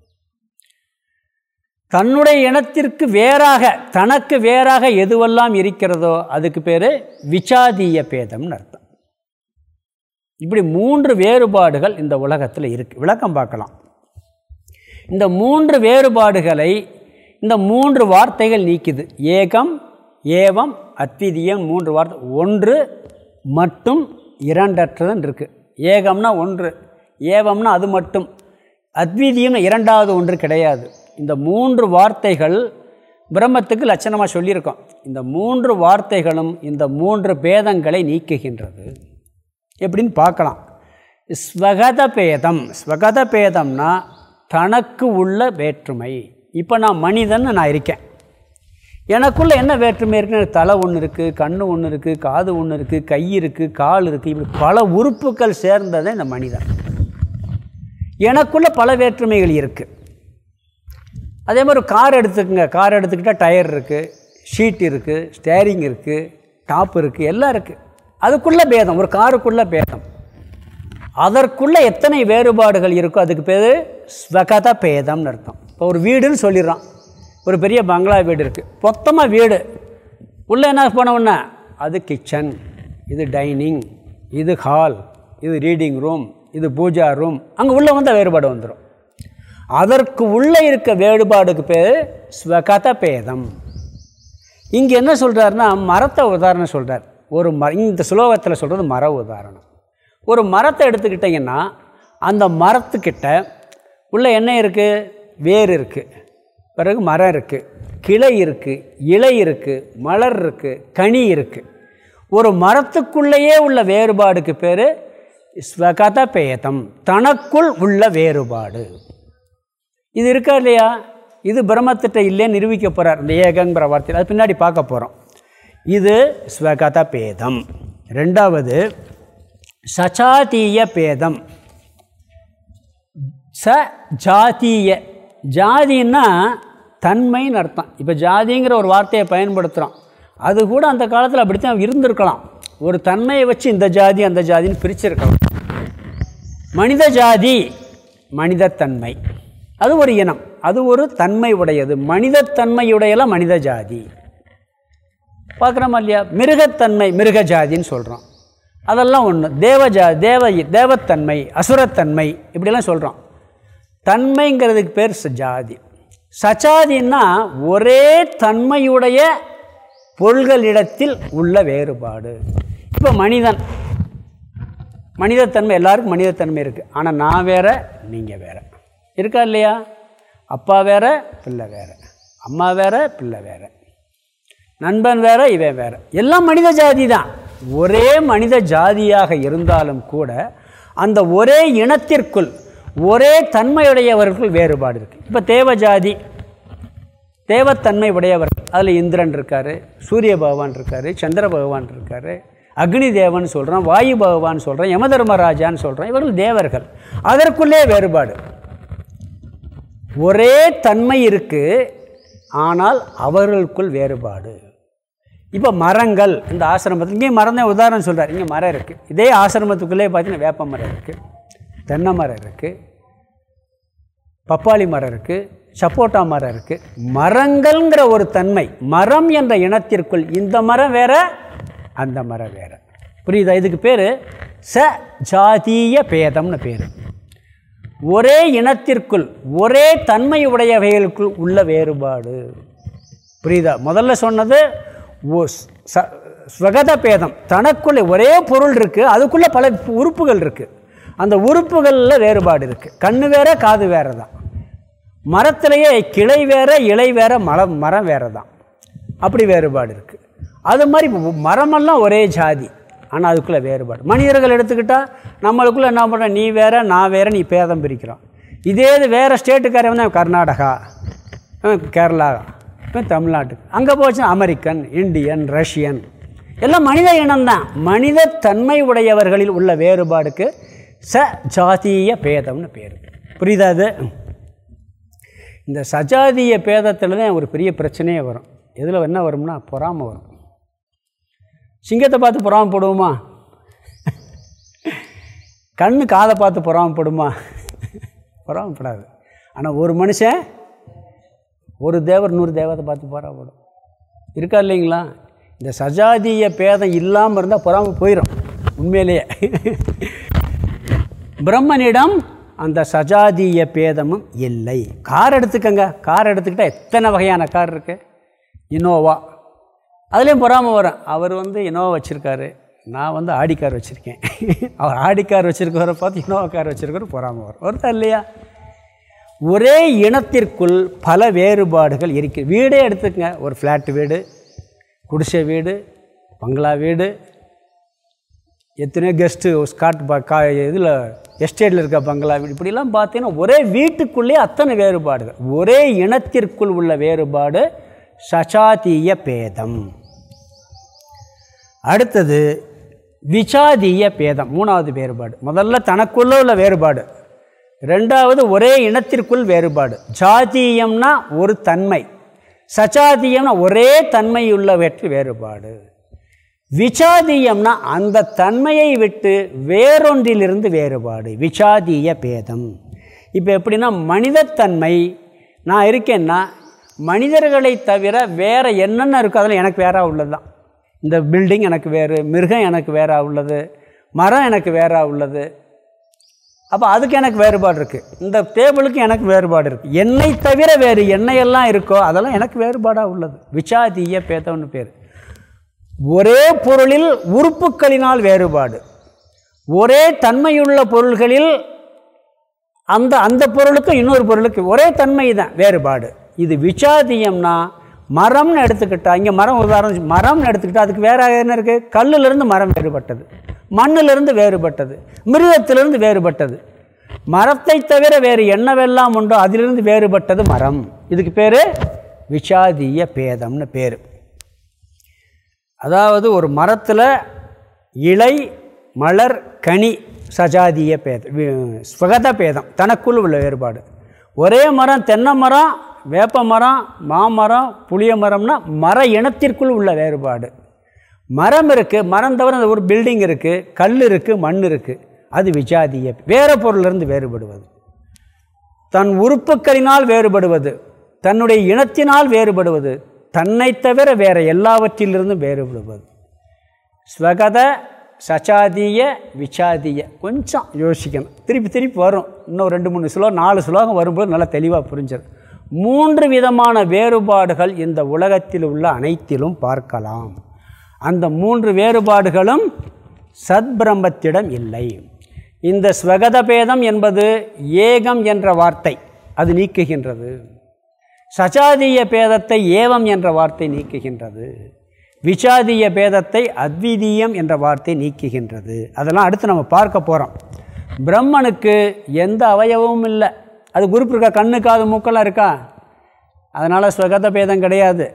தன்னுடைய இனத்திற்கு வேறாக தனக்கு வேறாக எதுவெல்லாம் இருக்கிறதோ அதுக்கு பேர் விசாதீய பேதம்னு அர்த்தம். இப்படி மூன்று வேறுபாடுகள் இந்த உலகத்தில் இருக்குது விளக்கம் பார்க்கலாம். இந்த மூன்று வேறுபாடுகளை இந்த மூன்று வார்த்தைகள் நீக்குது. ஏகம் ஏவம் அத்விதியம் மூன்று வார்த்தை. ஒன்று மட்டும் இரண்டற்றதுன்னு இருக்குது ஏகம்னா ஒன்று ஏவம்னா அது மட்டும். அத்விதியம்னு இரண்டாவது ஒன்று கிடையாது. இந்த மூன்று வார்த்தைகள் பிரம்மத்துக்கு லட்சணமாக சொல்லியிருக்கோம். இந்த மூன்று வார்த்தைகளும் இந்த மூன்று பேதங்களை நீக்குகின்றது. எப்படின்னு பார்க்கலாம். ஸ்வகத பேதம் ஸ்வகத பேதம்னா தனக்கு உள்ள வேற்றுமை. இப்போ நான் மனிதன் நான் இருக்கேன். எனக்குள்ளே என்ன வேற்றுமை இருக்குன்னு தலை ஒன்று இருக்குது கண் ஒன்று இருக்குது காது ஒன்று இருக்குது கை இருக்குது கால் இருக்குது இப்படி பல உறுப்புகள் சேர்ந்ததே இந்த மனிதன். எனக்குள்ளே பல வேற்றுமைகள் இருக்குது அதே மாதிரி கார் எடுத்துக்கோங்க. கார் எடுத்துக்கிட்டால் டயர் இருக்குது ஷீட் இருக்குது ஸ்டேரிங் இருக்குது டாப் இருக்குது எல்லாம் இருக்குது அதுக்குள்ளே பேதம் ஒரு காருக்குள்ளே பேதம். அதற்குள்ளே எத்தனை வேறுபாடுகள் இருக்கோ அதுக்கு பேர் ஸ்வகத பேதம்னு அர்த்தம். இப்போ ஒரு வீடுன்னு சொல்லிடுறான். ஒரு பெரிய பங்களா வீடு இருக்குது மொத்தமாக வீடு. உள்ளே என்ன போனவுடனே அது கிச்சன் இது டைனிங் இது ஹால் இது ரீடிங் ரூம் இது பூஜா ரூம் அங்கே உள்ளே வந்தால் வேறுபாடு வந்துடும் அதற்கு உள்ளே இருக்க வேறுபாடுக்கு பேர் ஸ்வகத பேதம். இங்கே என்ன சொல்கிறாருன்னா மரத்தை உதாரணம் சொல்கிறார் ஒரு ம இந்த சுலோகத்தில் சொல்கிறது மர உதாரணம். ஒரு மரத்தை எடுத்துக்கிட்டிங்கன்னா அந்த மரத்துக்கிட்ட உள்ள என்ன இருக்குது வேர் இருக்குது பிறகு மரம் இருக்குது கிளை இருக்குது இலை இருக்குது மலர் இருக்குது கனி இருக்குது ஒரு மரத்துக்குள்ளேயே உள்ள வேறுபாடுக்கு பேர் ஸ்வகத பேதம் தனக்குள் உள்ள வேறுபாடு. இது இருக்கா இல்லையா? இது பிரம்மத்திட்ட இல்லைன்னு நிரூபிக்க போகிறார் இந்த ஏகங்கிற வார்த்தையில். அது பின்னாடி பார்க்க போகிறோம் இது ஸ்வகத பேதம். ரெண்டாவது சச்சாதீய பேதம். ச ஜாதீய. ஜாதின்னா தன்மைன்னு அர்த்தம். இப்போ ஜாதிங்கிற ஒரு வார்த்தையை பயன்படுத்துகிறோம் அது கூட அந்த காலத்தில் அப்படித்தான் இருந்திருக்கலாம். ஒரு தன்மையை வச்சு இந்த ஜாதி அந்த ஜாதின்னு பிரிச்சிருக்கலாம். மனித ஜாதி மனிதத்தன்மை அது ஒரு இனம். அது ஒரு தன்மை உடையது. மனிதத்தன்மையுடையலாம் மனித ஜாதி. பார்க்குறோமா இல்லையா மிருகத்தன்மை மிருக ஜாதின்னு சொல்கிறோம் அதெல்லாம் ஒன்று தேவஜா தேவ தேவத்தன்மை அசுரத்தன்மை இப்படிலாம் சொல்கிறோம் தன்மைங்கிறதுக்கு பேர் ஜாதி சஜாதின்னா ஒரே தன்மையுடைய பொருள்களிடத்தில் உள்ள வேறுபாடு. இப்போ மனிதன். மனிதத்தன்மை எல்லாருக்கும் மனிதத்தன்மை இருக்குது ஆனால் நான் வேறு நீங்கள் வேற. இருக்கா இல்லையா? அப்பா வேறு பிள்ளை வேற. அம்மா வேறு பிள்ளை வேறு. நண்பன் வேற இவன் வேற. எல்லாம் மனித ஜாதி தான். ஒரே மனித ஜாதியாக இருந்தாலும் கூட அந்த ஒரே இனத்திற்குள் ஒரே தன்மையுடையவர்கள் வேறுபாடு இருக்குது இப்போ தேவ ஜாதி தேவத்தன்மை உடையவர் அதில் இந்திரன் இருக்கார் சூரிய பகவான் இருக்கார் சந்திர பகவான் இருக்கார் அக்னி தேவன் சொல்கிறோம் வாயு பகவான் சொல்கிறோம் யமதர்மராஜான்னு சொல்கிறோம் இவர்கள் தேவர்கள். அதற்குள்ளே வேறுபாடு. ஒரே தன்மை இருக்குது ஆனால் அவர்களுக்குள் வேறுபாடு. இப்போ மரங்கள் இந்த ஆசிரமத்தில் இங்கே மரம் தான் உதாரணம் சொல்கிறார் இங்கே மரம் இருக்குது இதே ஆசிரமத்துக்குள்ளே பார்த்தீங்கன்னா வேப்ப மரம் இருக்குது தென்னை மரம் இருக்குது பப்பாளி மரம் இருக்குது சப்போட்டா மரம் இருக்குது மரங்கள்ங்கிற ஒரு தன்மை மரம் என்ற இனத்திற்குள் இந்த மரம் வேற அந்த மரம் வேற. புரியுதா? இதுக்கு பேர் ச ஜாதீய பேதம்னு பேர். ஒரே இனத்திற்குள் ஒரே தன்மை உடையவைகளுக்குள் உள்ள வேறுபாடு. புரியுதா? முதல்ல சொன்னது ஸ்வகத பேதம். தனக்குள்ளே ஒரே பொருள் இருக்குது அதுக்குள்ளே பல உறுப்புகள் இருக்குது அந்த உறுப்புகளில் வேறுபாடு இருக்குது கண்ணு வேற காது வேறு தான் மரத்திலேயே கிளை வேற இலை வேற மரம் மரம் வேறு தான் அப்படி வேறுபாடு இருக்குது அது மாதிரி மரமெல்லாம் ஒரே ஜாதி. ஆனால் அதுக்குள்ளே வேறுபாடு. மனிதர்கள் எடுத்துக்கிட்டால் நம்மளுக்குள்ளே என்ன பண்ணுறோம் நீ வேற நான் வேற நீ பேதம் பிரிக்கிறோம். இதே இது வேறு ஸ்டேட்டுக்காரன் தான் கர்நாடகா. கேரளா. இப்போ தமிழ்நாட்டுக்கு. அங்கே போச்சுன்னா அமெரிக்கன் இந்தியன் ரஷ்யன். எல்லாம் மனித இனம்தான். மனித தன்மை உடையவர்களில் உள்ள வேறுபாடுக்கு ச ஜாதிய பேதம்னு பேர். புரியுதா அது? இந்த சஜாதிய பேதத்தில் தான் ஒரு பெரிய பிரச்சனையே வரும். எதில் என்ன வரும்னா பொறாமை வரும். சிங்கத்தை பார்த்து பொறாமப்படுவோமா கண்ணு காதை பார்த்து பொறாமப்படுமா பொறாமப்படாது ஆனால் ஒரு மனுஷன் ஒரு தேவர் நூறு தேவதை பார்த்து போராடும் இருக்கா இல்லைங்களா? இந்த சஜாதிய பேதம் இல்லாமல் இருந்தால் பொறாமல் போயிடும் உண்மையிலேயே. பிரம்மனிடம் அந்த சஜாதிய பேதமும் இல்லை. கார் எடுத்துக்கங்க. கார் எடுத்துக்கிட்டால் எத்தனை வகையான கார் இருக்குது இனோவா. அதுலேயும் பொறாமை வரும். அவர் வந்து இனோவா வச்சுருக்காரு. நான் வந்து ஆடி கார் வச்சுருக்கேன். அவர் ஆடி கார் வச்சுருக்கவரை பார்த்து இனோவா கார் வச்சுருக்கிற பொறாமை வரும். ஒருத்தர் இல்லையா? ஒரே இனத்திற்குள் பல வேறுபாடுகள் இருக்கு. வீடே எடுத்துக்கங்க. ஒரு ஃப்ளாட் வீடு குடிசை வீடு பங்களா வீடு எத்தனையோ கெஸ்ட்டு ஸ்காட் ப கா இதில் எஸ்டேட்டில் இருக்க பங்களா வீடு. இப்படிலாம் பார்த்தீங்கன்னா ஒரே வீட்டுக்குள்ளே அத்தனை வேறுபாடுகள். ஒரே இனத்திற்குள் உள்ள வேறுபாடு சசாதீய பேதம். அடுத்தது விசாதீய பேதம். மூணாவது வேறுபாடு. முதல்ல தனக்குள்ளே உள்ள வேறுபாடு. ரெண்டாவது ஒரே இனத்திற்குள் வேறுபாடு. ஜாதியம்னா ஒரு தன்மை. சஜாதியம்னா ஒரே தன்மையுள்ளவற்று வேறுபாடு. விசாதியம்னா அந்த தன்மையை விட்டு வேறொன்றிலிருந்து வேறுபாடு. விசாதீய பேதம். இப்போ எப்படின்னா மனிதத்தன்மை. நான் இருக்கேன்னா மனிதர்களை தவிர வேறு என்னென்ன இருக்கோ அதில் எனக்கு வேறாக உள்ளது தான் இந்த பில்டிங் எனக்கு வேறு மிருகம் எனக்கு வேறாக உள்ளது மரம் எனக்கு வேறாக உள்ளது அப்போ அதுக்கு எனக்கு வேறுபாடு இருக்குது இந்த டேபிளுக்கு எனக்கு வேறுபாடு இருக்குது என்னை தவிர வேறு எண்ணெயெல்லாம் இருக்கோ அதெல்லாம் எனக்கு வேறுபாடாக உள்ளது. விசாதீய பேதம்னு பேர். ஒரே பொருளில் உறுப்புக்களினால் வேறுபாடு. ஒரே தன்மையுள்ள பொருள்களில் அந்த அந்த பொருளுக்கும் இன்னொரு பொருளுக்கு ஒரே தன்மை தான் வேறுபாடு. இது விசாதியம்னா மரம்னு எடுத்துக்கிட்டால் இங்கே மரம் உதாரணம் மரம்னு எடுத்துக்கிட்டால் அதுக்கு வேறு என்ன இருக்குது கல்லிலிருந்து மரம் வேறுபட்டது. மண்ணிலிருந்து வேறுபட்டது. மிருகத்திலிருந்து வேறுபட்டது. மரத்தை தவிர வேறு என்னவெல்லாம் உண்டோ அதிலிருந்து வேறுபட்டது மரம். இதுக்கு பேர் விஷாதிய பேதம்னு பேர். அதாவது ஒரு மரத்தில் இலை மலர் கனி சஜாதிய பேதம் ஸ்வகத பேதம் தனக்குள் உள்ள வேறுபாடு. ஒரே மரம் தென்னை மரம் வேப்ப மரம் மாமரம் புளிய மரம்னா மர இனத்திற்குள் உள்ள வேறுபாடு. மரம் இருக்குது மரம் தவிர ஒரு பில்டிங் இருக்குது கல் இருக்குது மண் இருக்குது அது விஜாதிய வேறு பொருளிலிருந்து வேறுபடுவது. தன் உறுப்புக்களினால் வேறுபடுவது தன்னுடைய இனத்தினால் வேறுபடுவது தன்னை தவிர வேறு எல்லாவற்றிலிருந்தும் வேறுபடுவது. ஸ்வகத சச்சாதிய விசாதிய கொஞ்சம் யோசிக்கணும். திருப்பி திருப்பி வரும். இன்னும் ரெண்டு மூணு ஸ்லோகம் நாலு ஸ்லோகம் வரும்போது நல்லா தெளிவாக புரிஞ்சிடும் மூன்று விதமான வேறுபாடுகள் இந்த உலகத்தில் உள்ள அனைத்திலும் பார்க்கலாம். அந்த மூன்று வேறுபாடுகளும் சத்பிரம்மத்திடம் இல்லை. இந்த ஸ்வகத பேதம் என்பது ஏகம் என்ற வார்த்தை அது நீக்குகின்றது. சஜாதீய பேதத்தை ஏவம் என்ற வார்த்தை நீக்குகின்றது. விசாதிய பேதத்தை அத்விதீயம் என்ற வார்த்தை நீக்குகின்றது. அதெல்லாம் அடுத்து நம்ம பார்க்க போகிறோம் பிரம்மனுக்கு எந்த அவயவமும் இல்லை. அது குரூப் இருக்கா கண்ணு காது மூக்கெல்லாம் இருக்கா? அதனால் ஸ்வகத பேதம் கிடையாது.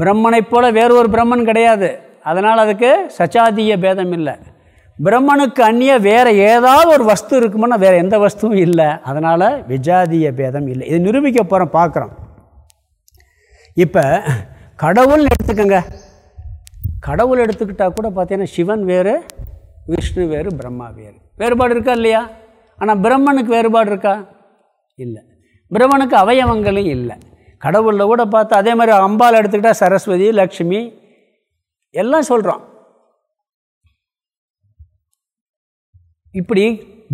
பிரம்மனைப் போல வேறு ஒரு பிரம்மன் கிடையாது. அதனால் அதுக்கு சச்சாதிய பேதம் இல்லை. பிரம்மனுக்கு அந்நிய வேறு ஏதாவது ஒரு வஸ்து இருக்குமோன்னா வேறு எந்த வஸ்துவும் இல்லை. அதனால் விஜாதிய பேதம் இல்லை. இது நிரூபிக்க போகிறோம் பார்க்குறோம். இப்போ கடவுள்னு எடுத்துக்கோங்க. கடவுள் எடுத்துக்கிட்டால் கூட பார்த்தீங்கன்னா சிவன் வேறு விஷ்ணு வேறு பிரம்மா வேறு. வேறுபாடு இருக்கா இல்லையா? ஆனால் பிரம்மனுக்கு வேறுபாடு இருக்கா? இல்லை. பிரம்மனுக்கு அவயவங்களும் இல்லை. கடவுளில் கூட பார்த்தா அதே மாதிரி அம்பால் எடுத்துக்கிட்டால் சரஸ்வதி லக்ஷ்மி எல்லாம் சொல்கிறோம் இப்படி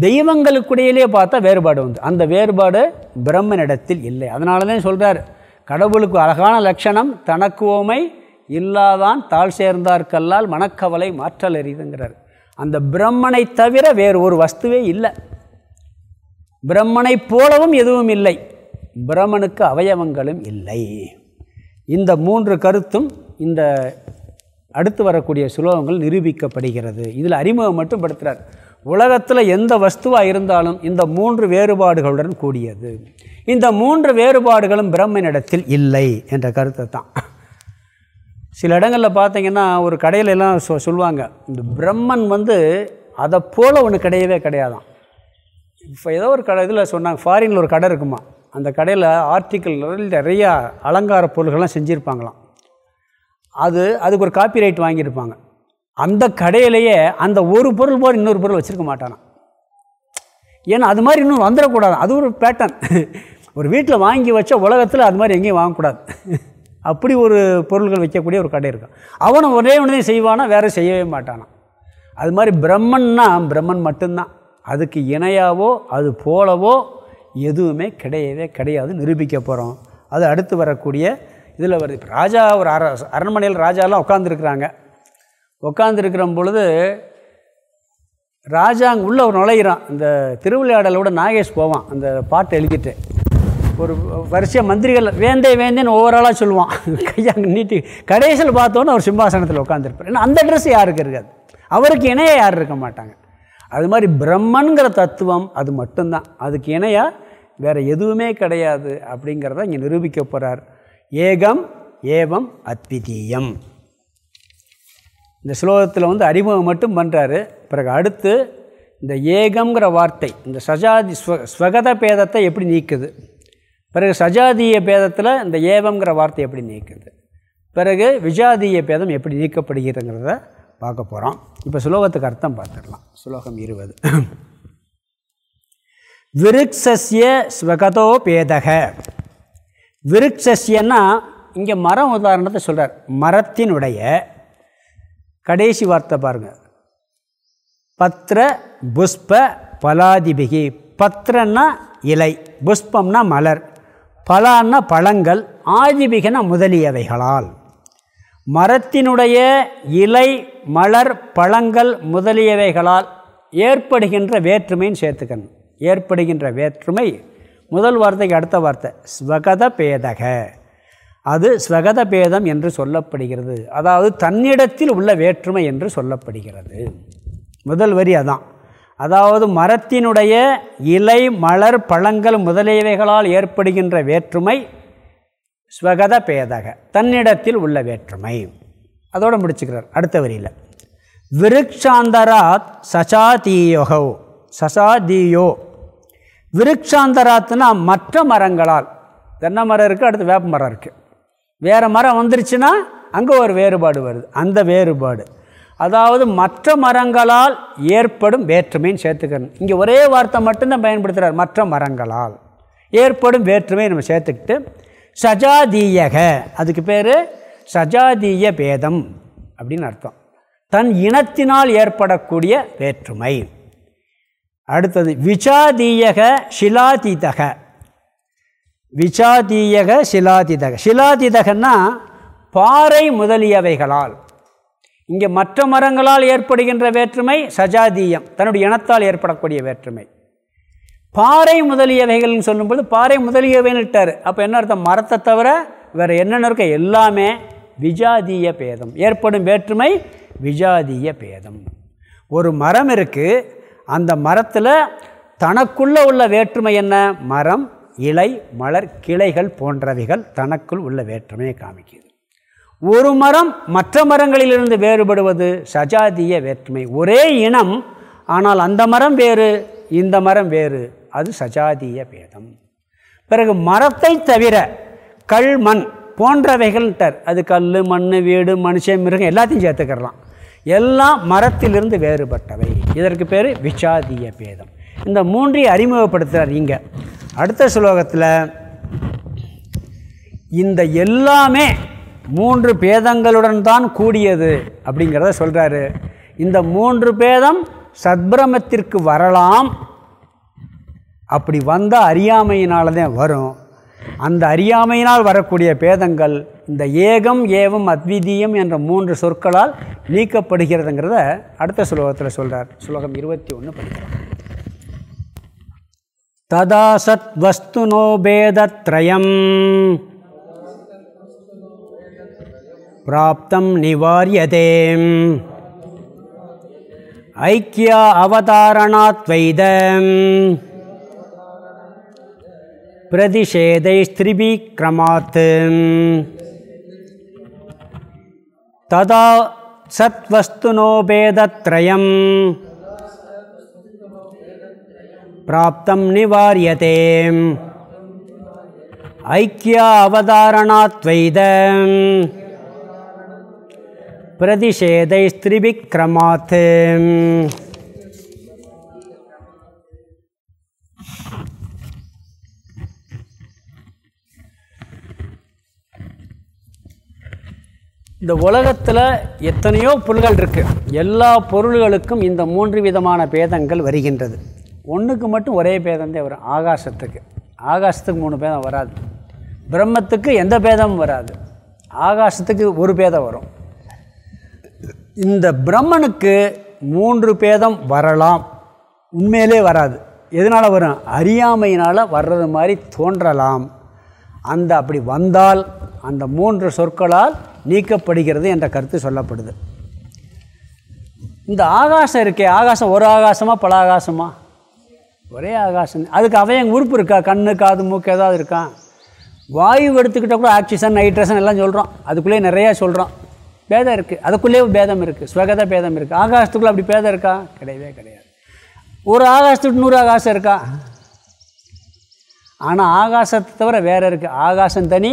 தெய்வங்களுக்குடையிலே பார்த்தா வேறுபாடு வந்து அந்த வேறுபாடு பிரம்மனிடத்தில் இல்லை. அதனால தான் சொல்கிறார் கடவுளுக்கு அழகான லட்சணம் தனக்கு ஓமை இல்லாதான் தாழ் சேர்ந்தார்கல்லால் மனக்கவலை மாற்றல் எறிதுங்கிறார். அந்த பிரம்மனை தவிர வேறு ஒரு வஸ்துவே இல்லை. பிரம்மனைப் போலவும் எதுவும் இல்லை. பிரம்மனுக்கு அவயவங்களும் இல்லை. இந்த மூன்று கருத்தும் இந்த அடுத்து வரக்கூடிய சுலோகங்கள் நிரூபிக்கப்படுகிறது. இதில் அறிமுகம் மட்டும் படுத்துகிறார் உலகத்தில் எந்த வஸ்துவாக இருந்தாலும் இந்த மூன்று வேறுபாடுகளுடன் கூடியது. இந்த மூன்று வேறுபாடுகளும் பிரம்மனிடத்தில் இல்லை என்ற கருத்தை தான். சில இடங்களில் பார்த்தீங்கன்னா ஒரு கடையில எல்லாம் சொ சொல்லுவாங்க. இந்த பிரம்மன் வந்து அதை போல் ஒன்று கிடையவே கிடையாதாம் இப்போ ஏதோ ஒரு கடை இதில் சொன்னாங்க ஃபாரினில் ஒரு கடை இருக்குமா? அந்த கடையில் ஆர்டிக்கல் நிறையா அலங்கார பொருள்கள்லாம் செஞ்சுருப்பாங்களாம். அது அதுக்கு ஒரு காப்பி ரைட் வாங்கியிருப்பாங்க. அந்த கடையிலேயே அந்த ஒரு பொருள் போல் இன்னொரு பொருள் வச்சுருக்க மாட்டானாம். ஏன்னா அது மாதிரி இன்னும் வந்துடக்கூடாது. அது ஒரு பேட்டர்ன் ஒரு வீட்டில் வாங்கி வச்ச உலகத்தில் அது மாதிரி எங்கேயும் வாங்கக்கூடாது. அப்படி ஒரு பொருள்கள் வைக்கக்கூடிய ஒரு கடை இருக்கும் அவனும் ஒரே ஒன்றையும் செய்வானா வேறு செய்யவே மாட்டானான் அது மாதிரி பிரம்மன்னா பிரம்மன் மட்டும்தான். அதுக்கு இணையாவோ அது போலவோ எதுவுமே கிடையவே கிடையாது நிரூபிக்க போகிறோம் அது அடுத்து வரக்கூடிய இதில் வருது. இப்போ ராஜா ஒரு அர அரண்மனையில் ராஜாலாம் உட்காந்துருக்குறாங்க உட்காந்துருக்கிற பொழுது ராஜா அங்கே உள்ளே ஒரு நுழையிறான். இந்த திருவிளையாடலோட நாகேஷ் போவான் அந்த பாட்டை எழுதிட்டு. ஒரு வரிசையாக மந்திரிகள் வேந்தே வேந்தேன்னு ஒவ்வொரு ஆளாக சொல்லுவான். கையாங்க நீட்டி கடைசியில் பார்த்தோன்னே அவர் சிம்மாசனத்தில் உட்காந்துருப்பார் ஏன்னா அந்த ட்ரெஸ் யாருக்கு இருக்காது. அவருக்கு இணைய யாரும் இருக்க மாட்டாங்க. அது மாதிரி பிரம்மன்கிற தத்துவம் அது மட்டும்தான். அதுக்கு இணையாக வேறு எதுவுமே கிடையாது அப்படிங்கிறத இங்கே நிரூபிக்க போகிறார் ஏகம் ஏவம் அத்விதீயம். இந்த ஸ்லோகத்தில் வந்து அறிமுகம் மட்டும் பண்ணுறாரு பிறகு அடுத்து இந்த ஏகம்ங்கிற வார்த்தை இந்த சஜாதி ஸ்வ ஸ்வகத பேதத்தை எப்படி நீக்குது? பிறகு சஜாதிய பேதத்தில் இந்த ஏவங்கிற வார்த்தை எப்படி நீக்குது? பிறகு விஜாதிய பேதம் எப்படி நீக்கப்படுகிறதுங்கிறத பார்க்க போகிறோம் இப்போ சுலோகத்துக்கு அர்த்தம் பார்த்துடலாம். சுலோகம் இருபது. விருக்ஷஸ்ய ஸ்வகதோ பேதக. விருக்ஷஸ்யன்னா இங்கே மரம் உதாரணத்தை சொல்கிறார் மரத்தினுடைய கடைசி வார்த்தை பாருங்கள் பத்திர புஷ்ப பலாதிபிகி. பத்திரன்னா இலை புஷ்பம்னா மலர். பலான்னா பழங்கள் ஆதிபிகன முதலியவைகளால். மரத்தினுடைய இலை மலர் பழங்கள் முதலியவைகளால் ஏற்படுகின்ற வேற்றுமைன்னு சேர்த்துக்கணும் ஏற்படுகின்ற வேற்றுமை. முதல் வார்த்தைக்கு அடுத்த வார்த்தை. ஸ்வகத பேதக. அது ஸ்வகத பேதம் என்று சொல்லப்படுகிறது. அதாவது தன்னிடத்தில் உள்ள வேற்றுமை என்று சொல்லப்படுகிறது. முதல் வரி அதான். அதாவது மரத்தினுடைய இலை மலர் பழங்கள் முதலியவைகளால் ஏற்படுகின்ற வேற்றுமை ஸ்வகத பேதக. தன்னிடத்தில் உள்ள வேற்றுமை. அதோடு முடிச்சுக்கிறார் அடுத்த வரியில். விருக்ஷாந்தராத் சசாதீயோகோ சசாதீயோ. விருக்ஷாந்தராத்னா மற்ற மரங்களால். தென்னை மரம் இருக்குது அடுத்து வேப்ப மரம் இருக்குது வேறு மரம் வந்துருச்சுன்னா அங்கே ஒரு வேறுபாடு வருது அந்த வேறுபாடு. அதாவது மற்ற மரங்களால் ஏற்படும் வேற்றுமைன்னு சேர்த்துக்கணும். இங்கே ஒரே வார்த்தை மட்டும்தான் பயன்படுத்துகிறார் மற்ற மரங்களால். ஏற்படும் வேற்றுமையை நம்ம சேர்த்துக்கிட்டு சஜாதீயக அதுக்கு பேர் சஜாதீய பேதம் அப்படின்னு அர்த்தம். தன் இனத்தினால் ஏற்படக்கூடிய வேற்றுமை. அடுத்தது விசாதீயக சிலாதிதக விசாதீயக சிலாதிதக சிலாதிதகன்னா பாறை முதலியவைகளால். இங்கே மற்ற மரங்களால் ஏற்படுகின்ற வேற்றுமை சஜாதீயம். தன்னுடைய இனத்தால் ஏற்படக்கூடிய வேற்றுமை. பாறை முதலியவைகள்னு சொல்லும்போது பாறை முதலியவைன்னுட்டார் அப்போ என்ன அர்த்தம்? மரத்தை தவிர வேறு என்னென்ன இருக்க எல்லாமே விஜாதீய பேதம். ஏற்படும் வேற்றுமை விஜாதீய பேதம். ஒரு மரம் இருக்குது அந்த மரத்தில் தனக்குள்ளே உள்ள வேற்றுமை என்ன? மரம் இலை மலர் கிளைகள் போன்றவைகள் தனக்குள் உள்ள வேற்றுமையை காமிக்குது. ஒரு மரம் மற்ற மரங்களிலிருந்து வேறுபடுவது சஜாதிய வேற்றுமை. ஒரே இனம் ஆனால் அந்த மரம் வேறு இந்த மரம் வேறு. அது சஜாதிய பேதம். பிறகு மரத்தை தவிர கல் மண் போன்றவைகள்ட்டார் அது கல் மண் வீடு மனுஷன் மிருகம் எல்லாத்தையும் சேர்த்துக்கிறலாம். எல்லாம் மரத்திலிருந்து வேறுபட்டவை. இதற்கு பேர் விஷாதிய பேதம். இந்த மூன்றையும் அறிமுகப்படுத்துகிறார் இங்கே. அடுத்த ஸ்லோகத்தில் இந்த எல்லாமே மூன்று பேதங்களுடன் தான் கூடியது அப்படிங்கிறத சொல்கிறாரு இந்த மூன்று பேதம் சத்பிரமத்திற்கு வரலாம். அப்படி வந்தால் அறியாமையினால தான் வரும். அந்த அறியாமையினால் வரக்கூடிய பேதங்கள் இந்த ஏகம் ஏவம் அத்விதீயம் என்ற மூன்று சொற்களால் நீக்கப்படுகிறதுங்கிறத அடுத்த சுலோகத்தில் சொல்கிறார் சுலோகம் இருபத்தி ஒன்று படிக்கிறார் ததா சத் வஸ்துனோ பேதத்ரயம் பிராப்தம் நிவாரியதே. ஐக்கியா அவதாரணாத்வைதம். प्रतिषेधैस्त्रिभिक्रमात् तदा सत्वस्तुनो भेदत्रयं प्राप्तं निवार्यते ऐक्यावधारणात्वैदं प्रतिषेधैस्त्रिभिक्रमात् இந்த உலகத்தில் எத்தனையோ பொருள்கள் இருக்குது எல்லா பொருள்களுக்கும் இந்த மூன்று விதமான பேதங்கள் வருகின்றது. ஒன்றுக்கு மட்டும் ஒரே பேதம் தான் வரும். ஆகாசத்துக்கு. ஆகாசத்துக்கு மூணு பேதம் வராது. பிரம்மத்துக்கு எந்த பேதமும் வராது. ஆகாசத்துக்கு ஒரு பேதம் வரும். இந்த பிரம்மனுக்கு மூன்று பேதம் வரலாம். உண்மையிலே வராது. எதனால் வரும்? அறியாமையினால் வர்றது மாதிரி தோன்றலாம். அந்த அப்படி வந்தால் அந்த மூன்று சொற்களால் நீக்கப்படுகிறது என்ற கருத்து சொல்லப்படுது. இந்த ஆகாசம் இருக்கே ஆகாசம் ஒரு ஆகாசமாக பல ஆகாசமா? ஒரே ஆகாசம். அதுக்கு அவயங்க உறுப்பு இருக்கா? கண்ணு காது மூக்கு ஏதாவது இருக்கா? வாயு எடுத்துக்கிட்டால் கூட ஆக்சிஜன் நைட்ரசன் எல்லாம் சொல்கிறோம் அதுக்குள்ளேயே நிறையா சொல்கிறோம் பேதம் இருக்குது அதுக்குள்ளேயே பேதம் இருக்குது ஸ்வகத பேதம் இருக்குது ஆகாசத்துக்குள்ளே அப்படி பேதம் இருக்கா? கிடையவே கிடையாது. ஒரு ஆகாசத்துக்கு நூறு ஆகாசம் இருக்கா? ஆனால் ஆகாசத்தை தவிர வேறு இருக்குது ஆகாசம் தனி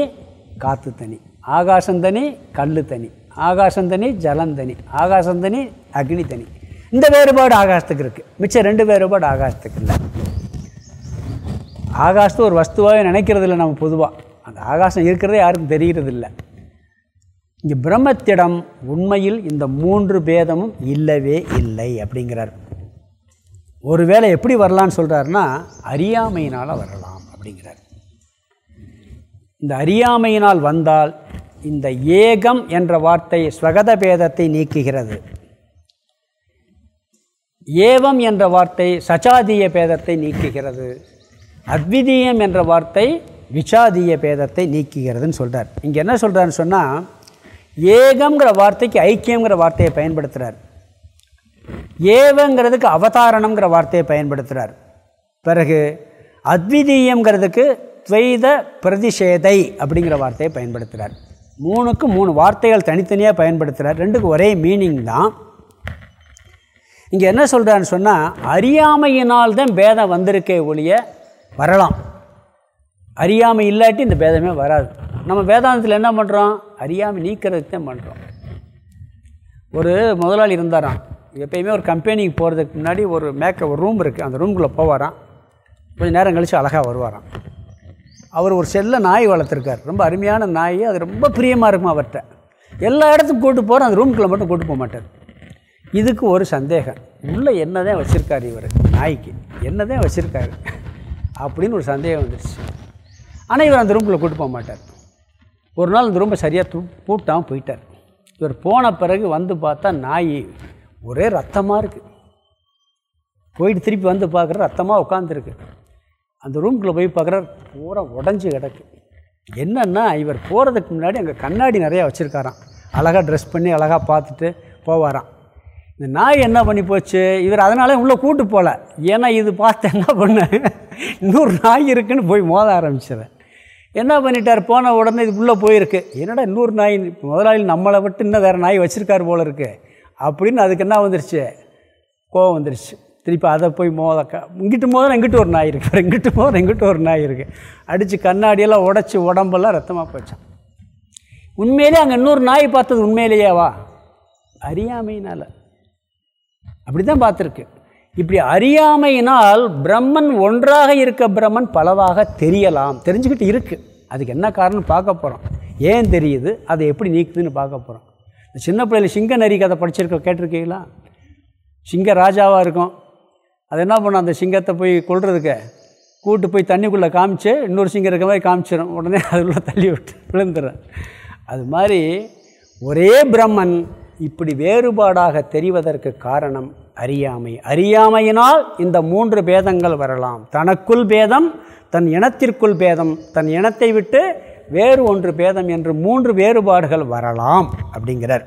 காற்று தனி. ஆகாசம் தனி கல் தனி ஆகாசம் தனி ஆகாசந்தனி ஆகாசம் தனி அக்னி தனி இந்த வேறுபாடு ஆகாசத்துக்கு இருக்குது மிச்சம் ரெண்டு வேறுபாடு ஆகாசத்துக்கு இல்லை. ஆகாசத்தை ஒரு வஸ்துவாகவே நினைக்கிறது இல்லை நம்ம பொதுவாக அந்த ஆகாசம் இருக்கிறதே யாருக்கும் தெரிகிறது இல்லை. இங்கே பிரம்மத்திடம் உண்மையில் இந்த மூன்று பேதமும் இல்லவே இல்லை அப்படிங்கிறார். ஒருவேளை எப்படி வரலான்னு சொல்கிறாருன்னா அறியாமையினால் வரலாம் அப்படிங்கிறார். இந்த அறியாமையினால் வந்தால் இந்த ஏகம் என்ற வார்த்தை ஸ்வகத பேதத்தை நீக்குகிறது. ஏவம் என்ற வார்த்தை சச்சாதிய பேதத்தை நீக்குகிறது. அத்விதீயம் என்ற வார்த்தை விசாதிய பேதத்தை நீக்குகிறதுன்னு சொல்கிறார் இங்கே என்ன சொல்கிறாருன்னு சொன்னால் ஏகம்ங்கிற வார்த்தைக்கு ஐக்கியங்கிற வார்த்தையை பயன்படுத்துகிறார் ஏவங்கிறதுக்கு அவதாரணம்ங்கிற வார்த்தையை பயன்படுத்துகிறார் பிறகு அத்விதீயங்கிறதுக்கு துவைத பிரதிஷேதை அப்படிங்கிற வார்த்தையை பயன்படுத்துகிறார் மூணுக்கு மூணு வார்த்தைகள் தனித்தனியாக பயன்படுத்துகிறார் ரெண்டுக்கு ஒரே மீனிங் தான். இங்கே என்ன சொல்கிறான்னு சொன்னால் அறியாமையினால் தான் பேதம் வந்திருக்கே ஒழிய வரலாம். அறியாமை இல்லாட்டி இந்த பேதமே வராது. நம்ம வேதாந்தத்தில் என்ன பண்ணுறோம் அறியாமை நீக்கிறதுக்கு தான் பண்ணுறோம் ஒரு முதலாளி இருந்தாராம். எப்பயுமே ஒரு கம்பெனிக்கு போகிறதுக்கு முன்னாடி ஒரு மேக்கப் ஒரு ரூம் இருக்குது அந்த ரூம்குள்ளே போவாராம். கொஞ்சம் நேரம் கழித்து அழகாக வருவாராம். அவர் ஒரு செல்ல நாய் வளர்த்துருக்கார். ரொம்ப அருமையான நாய். அது ரொம்ப பிரியமாக இருக்கும் அவர்கிட்ட எல்லா இடத்துக்கும் கூட்டு போகிற அந்த ரூம்குள்ளே மட்டும் கூட்டு போக மாட்டார். இதுக்கு ஒரு சந்தேகம். உள்ளே என்ன தான் வச்சுருக்கார் இவர்? நாய்க்கு. என்ன தான் வச்சுருக்காரு? அப்படின்னு ஒரு சந்தேகம் வந்துடுச்சு ஆனால் இவர் அந்த ரூம்குள்ளே கூட்டு போக மாட்டார். ஒரு நாள் அந்த ரூம்பை சரியாக தூ பூட்டாமல் போயிட்டார். இவர் போன பிறகு வந்து பார்த்தா நாய் ஒரே ரத்தமாக இருக்குது போயிட்டு திருப்பி வந்து பார்க்குற ரத்தமாக உட்காந்துருக்கு அந்த ரூம்குள்ளே போய் பார்க்குற பூரா உடஞ்சி கிடக்கு. என்னென்னா இவர் போகிறதுக்கு முன்னாடி அங்கே கண்ணாடி நிறையா வச்சுருக்காராம். அழகாக ட்ரெஸ் பண்ணி அழகாக பார்த்துட்டு போவாராம். இந்த நாய் என்ன பண்ணி போச்சு? இவர் அதனால உள்ளே கூட்டு போகல ஏன்னா இது பார்த்து என்ன பண்ண? இன்னொரு நாய் இருக்குன்னு போய் மோத ஆரம்பிச்சிடுறேன் என்ன பண்ணிட்டார்? போன உடனே இது உள்ளே போயிருக்கு. என்னடா இன்னொரு நாய்? முதலாளி நம்மளை விட்டு இன்னும் வேறு நாய் வச்சுருக்காரு போல இருக்கு. அப்படின்னு அதுக்கு என்ன வந்துருச்சு? கோவம் வந்துருச்சு. திருப்பி அதை போய் மோதக்கா இங்கிட்டு மோதில் எங்கிட்ட ஒரு நாய் இருக்குது எங்கிட்டு மோதில் எங்கிட்ட ஒரு நாய் இருக்குது அடித்து கண்ணாடியெல்லாம் உடச்சி உடம்பெல்லாம் ரத்தமாக போச்சான் உண்மையிலே அங்கே இன்னொரு நாய் பார்த்தது உண்மையிலேயேவா அறியாமையினால். அப்படி தான் பார்த்துருக்கு. இப்படி அறியாமையினால் பிரம்மன் ஒன்றாக இருக்க பிரம்மன் பலவாக தெரியலாம். தெரிஞ்சுக்கிட்டு இருக்குது அதுக்கு என்ன காரணம் பார்க்க போகிறோம் ஏன் தெரியுது? அதை எப்படி நீக்குதுன்னு பார்க்க போகிறோம் இந்த சின்ன பிள்ளைல சிங்க நரி கதை படிச்சிருக்க கேட்டிருக்கீங்களா? சிங்க ராஜாவாக இருக்கும். அது என்ன பண்ணும்? அந்த சிங்கத்தை போய் கொள்றதுக்கு கூட்டு போய் தண்ணிக்குள்ளே காமிச்சு இன்னொரு சிங்கம் இருக்க மாதிரி காமிச்சிடும் உடனே அதுக்குள்ளே தள்ளி விட்டு விழுந்துடும் அது மாதிரி ஒரே பிரம்மன் இப்படி வேறுபாடாக தெரிவதற்கு காரணம் அறியாமை. அறியாமையினால் இந்த மூன்று பேதங்கள் வரலாம். தனக்குள் பேதம் தன் இனத்திற்குள் பேதம் தன் இனத்தை விட்டு வேறு ஒன்று பேதம் என்று மூன்று வேறுபாடுகள் வரலாம் அப்படிங்கிறார்.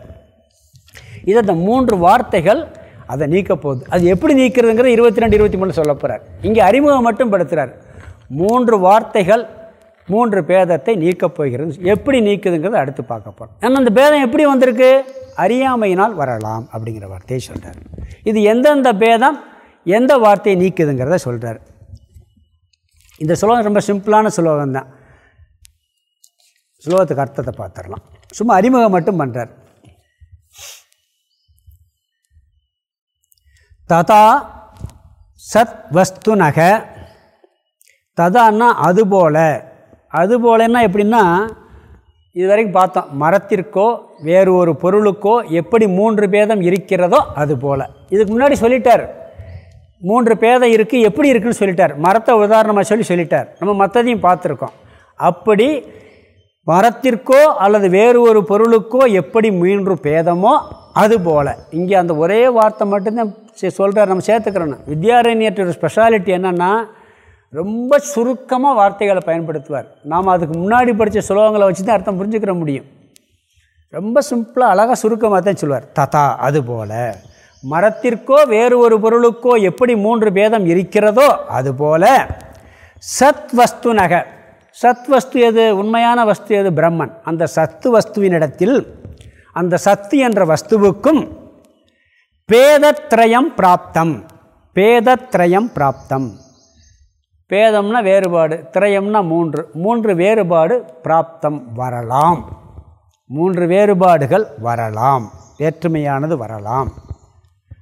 இது அந்த மூன்று வார்த்தைகள் அதை நீக்க போகுது. அது எப்படி நீக்கிறதுங்கிற இருபத்தி ரெண்டு இருபத்தி மூணு சொல்ல போகிறார் இங்கே அறிமுகம் மட்டும் படுத்துகிறார் மூன்று வார்த்தைகள் மூன்று பேதத்தை நீக்கப் போகிறது. எப்படி நீக்குதுங்கிறத அடுத்து பார்க்க போகிறோம் ஏன்னா அந்த பேதம் எப்படி வந்திருக்கு? அறியாமையினால் வரலாம் அப்படிங்கிற வார்த்தையை சொல்கிறார் இது எந்தெந்த பேதம் எந்த வார்த்தையை நீக்குதுங்கிறத சொல்கிறார் இந்த சுலோகம் ரொம்ப சிம்பிளான சுலோகம் தான் சுலோகத்துக்கு அர்த்தத்தை பார்த்துடலாம். சும்மா அறிமுகம் மட்டும் பண்ணுறார் ததா சத் வஸ்துனக. ததான்னா அதுபோல் அதுபோலன்னா எப்படின்னா இது வரைக்கும் பார்த்தோம் மரத்திற்கோ வேறு ஒரு பொருளுக்கோ எப்படி மூன்று பேதம் இருக்கிறதோ அது போல். இதுக்கு முன்னாடி சொல்லிட்டார் மூன்று பேதம் இருக்குது எப்படி இருக்குன்னு சொல்லிட்டார். மரத்தை உதாரணமாக சொல்லி சொல்லிட்டார். நம்ம மற்றதையும் பார்த்துருக்கோம். அப்படி மரத்திற்கோ அல்லது வேறு ஒரு பொருளுக்கோ எப்படி மூன்று பேதமோ அதுபோல் இங்கே அந்த ஒரே வார்த்தை மட்டும்தான் சொல்கிறார் நம்ம சேர்த்துக்கிறோன்னு. வித்யாரண்யத்தோட ஸ்பெஷாலிட்டி என்னென்னா ரொம்ப சுருக்கமாக வார்த்தைகளை பயன்படுத்துவார். நாம் அதுக்கு முன்னாடி படித்த சுலோகங்களை வச்சு தான் அர்த்தம் புரிஞ்சுக்கிற முடியும். ரொம்ப சிம்பிளாக அழகாக சுருக்கமாக தான் சொல்லுவார். ததா அதுபோல். மரத்திற்கோ வேறு ஒரு பொருளுக்கோ எப்படி மூன்று பேதம் இருக்கிறதோ அதுபோல். சத் வஸ்து நக சத் வஸ்து எது? உண்மையான வஸ்து எது? பிரம்மன். அந்த சத்து வஸ்துவினிடத்தில் அந்த சத்து என்ற வஸ்துவுக்கும் பேதத்ரயம் பிராப்தம். பேதத்ரயம் பிராப்தம். பேதம்னா வேறுபாடு திரயம்னா மூன்று. மூன்று வேறுபாடு பிராப்தம் வரலாம். மூன்று வேறுபாடுகள் வரலாம். வேற்றுமையானது வரலாம்.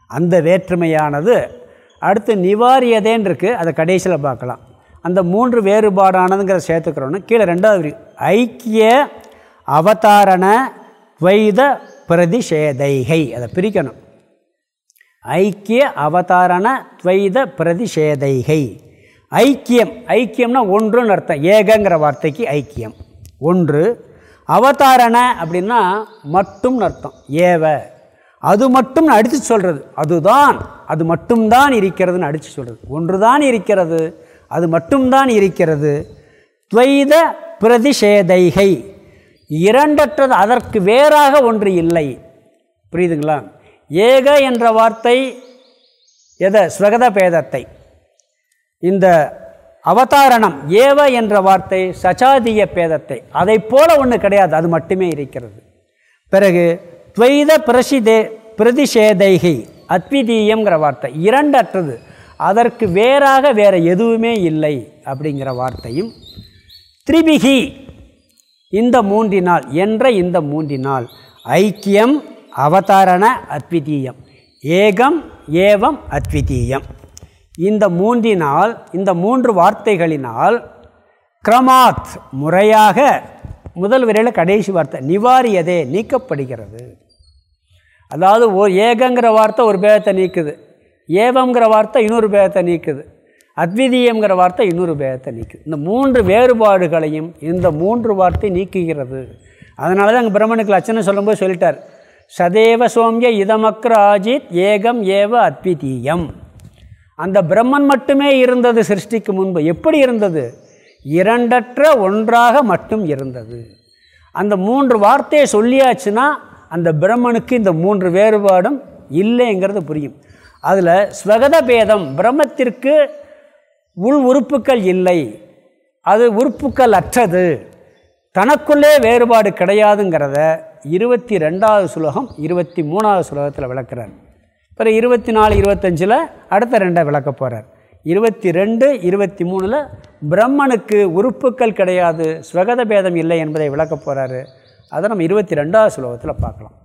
அந்த வேற்றுமையானது அடுத்து நிவாரியதேன்னு இருக்குது அதை கடைசியில் பார்க்கலாம். அந்த மூன்று வேறுபாடானதுங்கிற சேர்த்துக்கிறோன்னு கீழே ரெண்டாவது ஐக்கிய அவதாரண துவைத பிரதிஷேதைகை. அதை பிரிக்கணும். ஐக்கிய அவதாரண துவைத பிரதிஷேதைகை. ஐக்கியம். ஐக்கியம்னா ஒன்றுன்னு அர்த்தம். ஏகங்கிற வார்த்தைக்கு ஐக்கியம். ஒன்று அவதாரண அப்படின்னா மட்டும்னு அர்த்தம். ஏவ. அது மட்டும் அடித்து சொல்கிறது அதுதான். அது மட்டும்தான் இருக்கிறதுன்னு அடித்து சொல்கிறது ஒன்று தான் இருக்கிறது. அது மட்டும்தான் இருக்கிறது. துவைத பிரதிஷேதைகை. இரண்டற்றது அதற்கு வேறாக ஒன்று இல்லை. புரியுதுங்களா? ஏக என்ற வார்த்தை எதை? ஸ்வகத பேதத்தை. இந்த அவதாரணம் ஏவ என்ற வார்த்தை சச்சாதிய பேதத்தை. அதை போல ஒன்று கிடையாது அது மட்டுமே இருக்கிறது. பிறகு துவைத பிரசிதே பிரதிஷேதைகி அத்விதீயங்கிற வார்த்தை. இரண்டற்றது அதற்கு வேறாக வேறு எதுவுமே இல்லை அப்படிங்கிற வார்த்தையும். திரிபிகி இந்த மூன்றினால் என்ற இந்த மூன்றினால் ஐக்கியம் அவதாரண அத்விதீயம். ஏகம் ஏவம் அத்விதீயம். இந்த மூன்றினால் இந்த மூன்று வார்த்தைகளினால் கிரமாத் முறையாக முதல் விரையில் கடைசி வார்த்தை நிவாரியதே நீக்கப்படுகிறது. அதாவது ஒரு ஏகங்கிற வார்த்தை ஒரு பேதத்தை நீக்குது. ஏவங்கிற வார்த்தை இன்னொரு பேதத்தை நீக்குது. அத்விதீயங்கிற வார்த்தை இன்னொரு பேதத்தை நீக்கு இந்த மூன்று வேறுபாடுகளையும் இந்த மூன்று வார்த்தை நீக்குகிறது. அதனால தான் அங்கே பிரம்மனுக்கு லட்சணம் சொல்லும்போது சொல்லிட்டார். சதேவ சோமிய இதமக்ர ஆஜித் ஏகம் ஏவ அத்விதீயம். அந்த பிரம்மன் மட்டுமே இருந்தது சிருஷ்டிக்கு முன்பு. எப்படி இருந்தது? இரண்டற்ற ஒன்றாக மட்டும் இருந்தது. அந்த மூன்று வார்த்தையை சொல்லியாச்சுன்னா அந்த பிரம்மனுக்கு இந்த மூன்று வேறுபாடும் இல்லைங்கிறது புரியும். அதில் ஸ்வகத பேதம் பிரம்மத்திற்கு உள் உறுப்புக்கள் இல்லை. அது உறுப்புக்கள் அற்றது தனக்குள்ளே வேறுபாடு கிடையாதுங்கிறத இருபத்தி ரெண்டாவது சுலகம் இருபத்தி மூணாவது சுலகத்தில் விளக்குறார். அப்புறம் இருபத்தி நாலு இருபத்தஞ்சில் அடுத்த ரெண்டை விளக்க போகிறார் இருபத்தி ரெண்டு இருபத்தி மூணில் பிரம்மனுக்கு உறுப்புக்கள் கிடையாது ஸ்வகத பேதம் இல்லை என்பதை விளக்க போகிறாரு அதை நம்ம இருபத்தி ரெண்டாவது சுலோகத்தில் பார்க்கலாம்.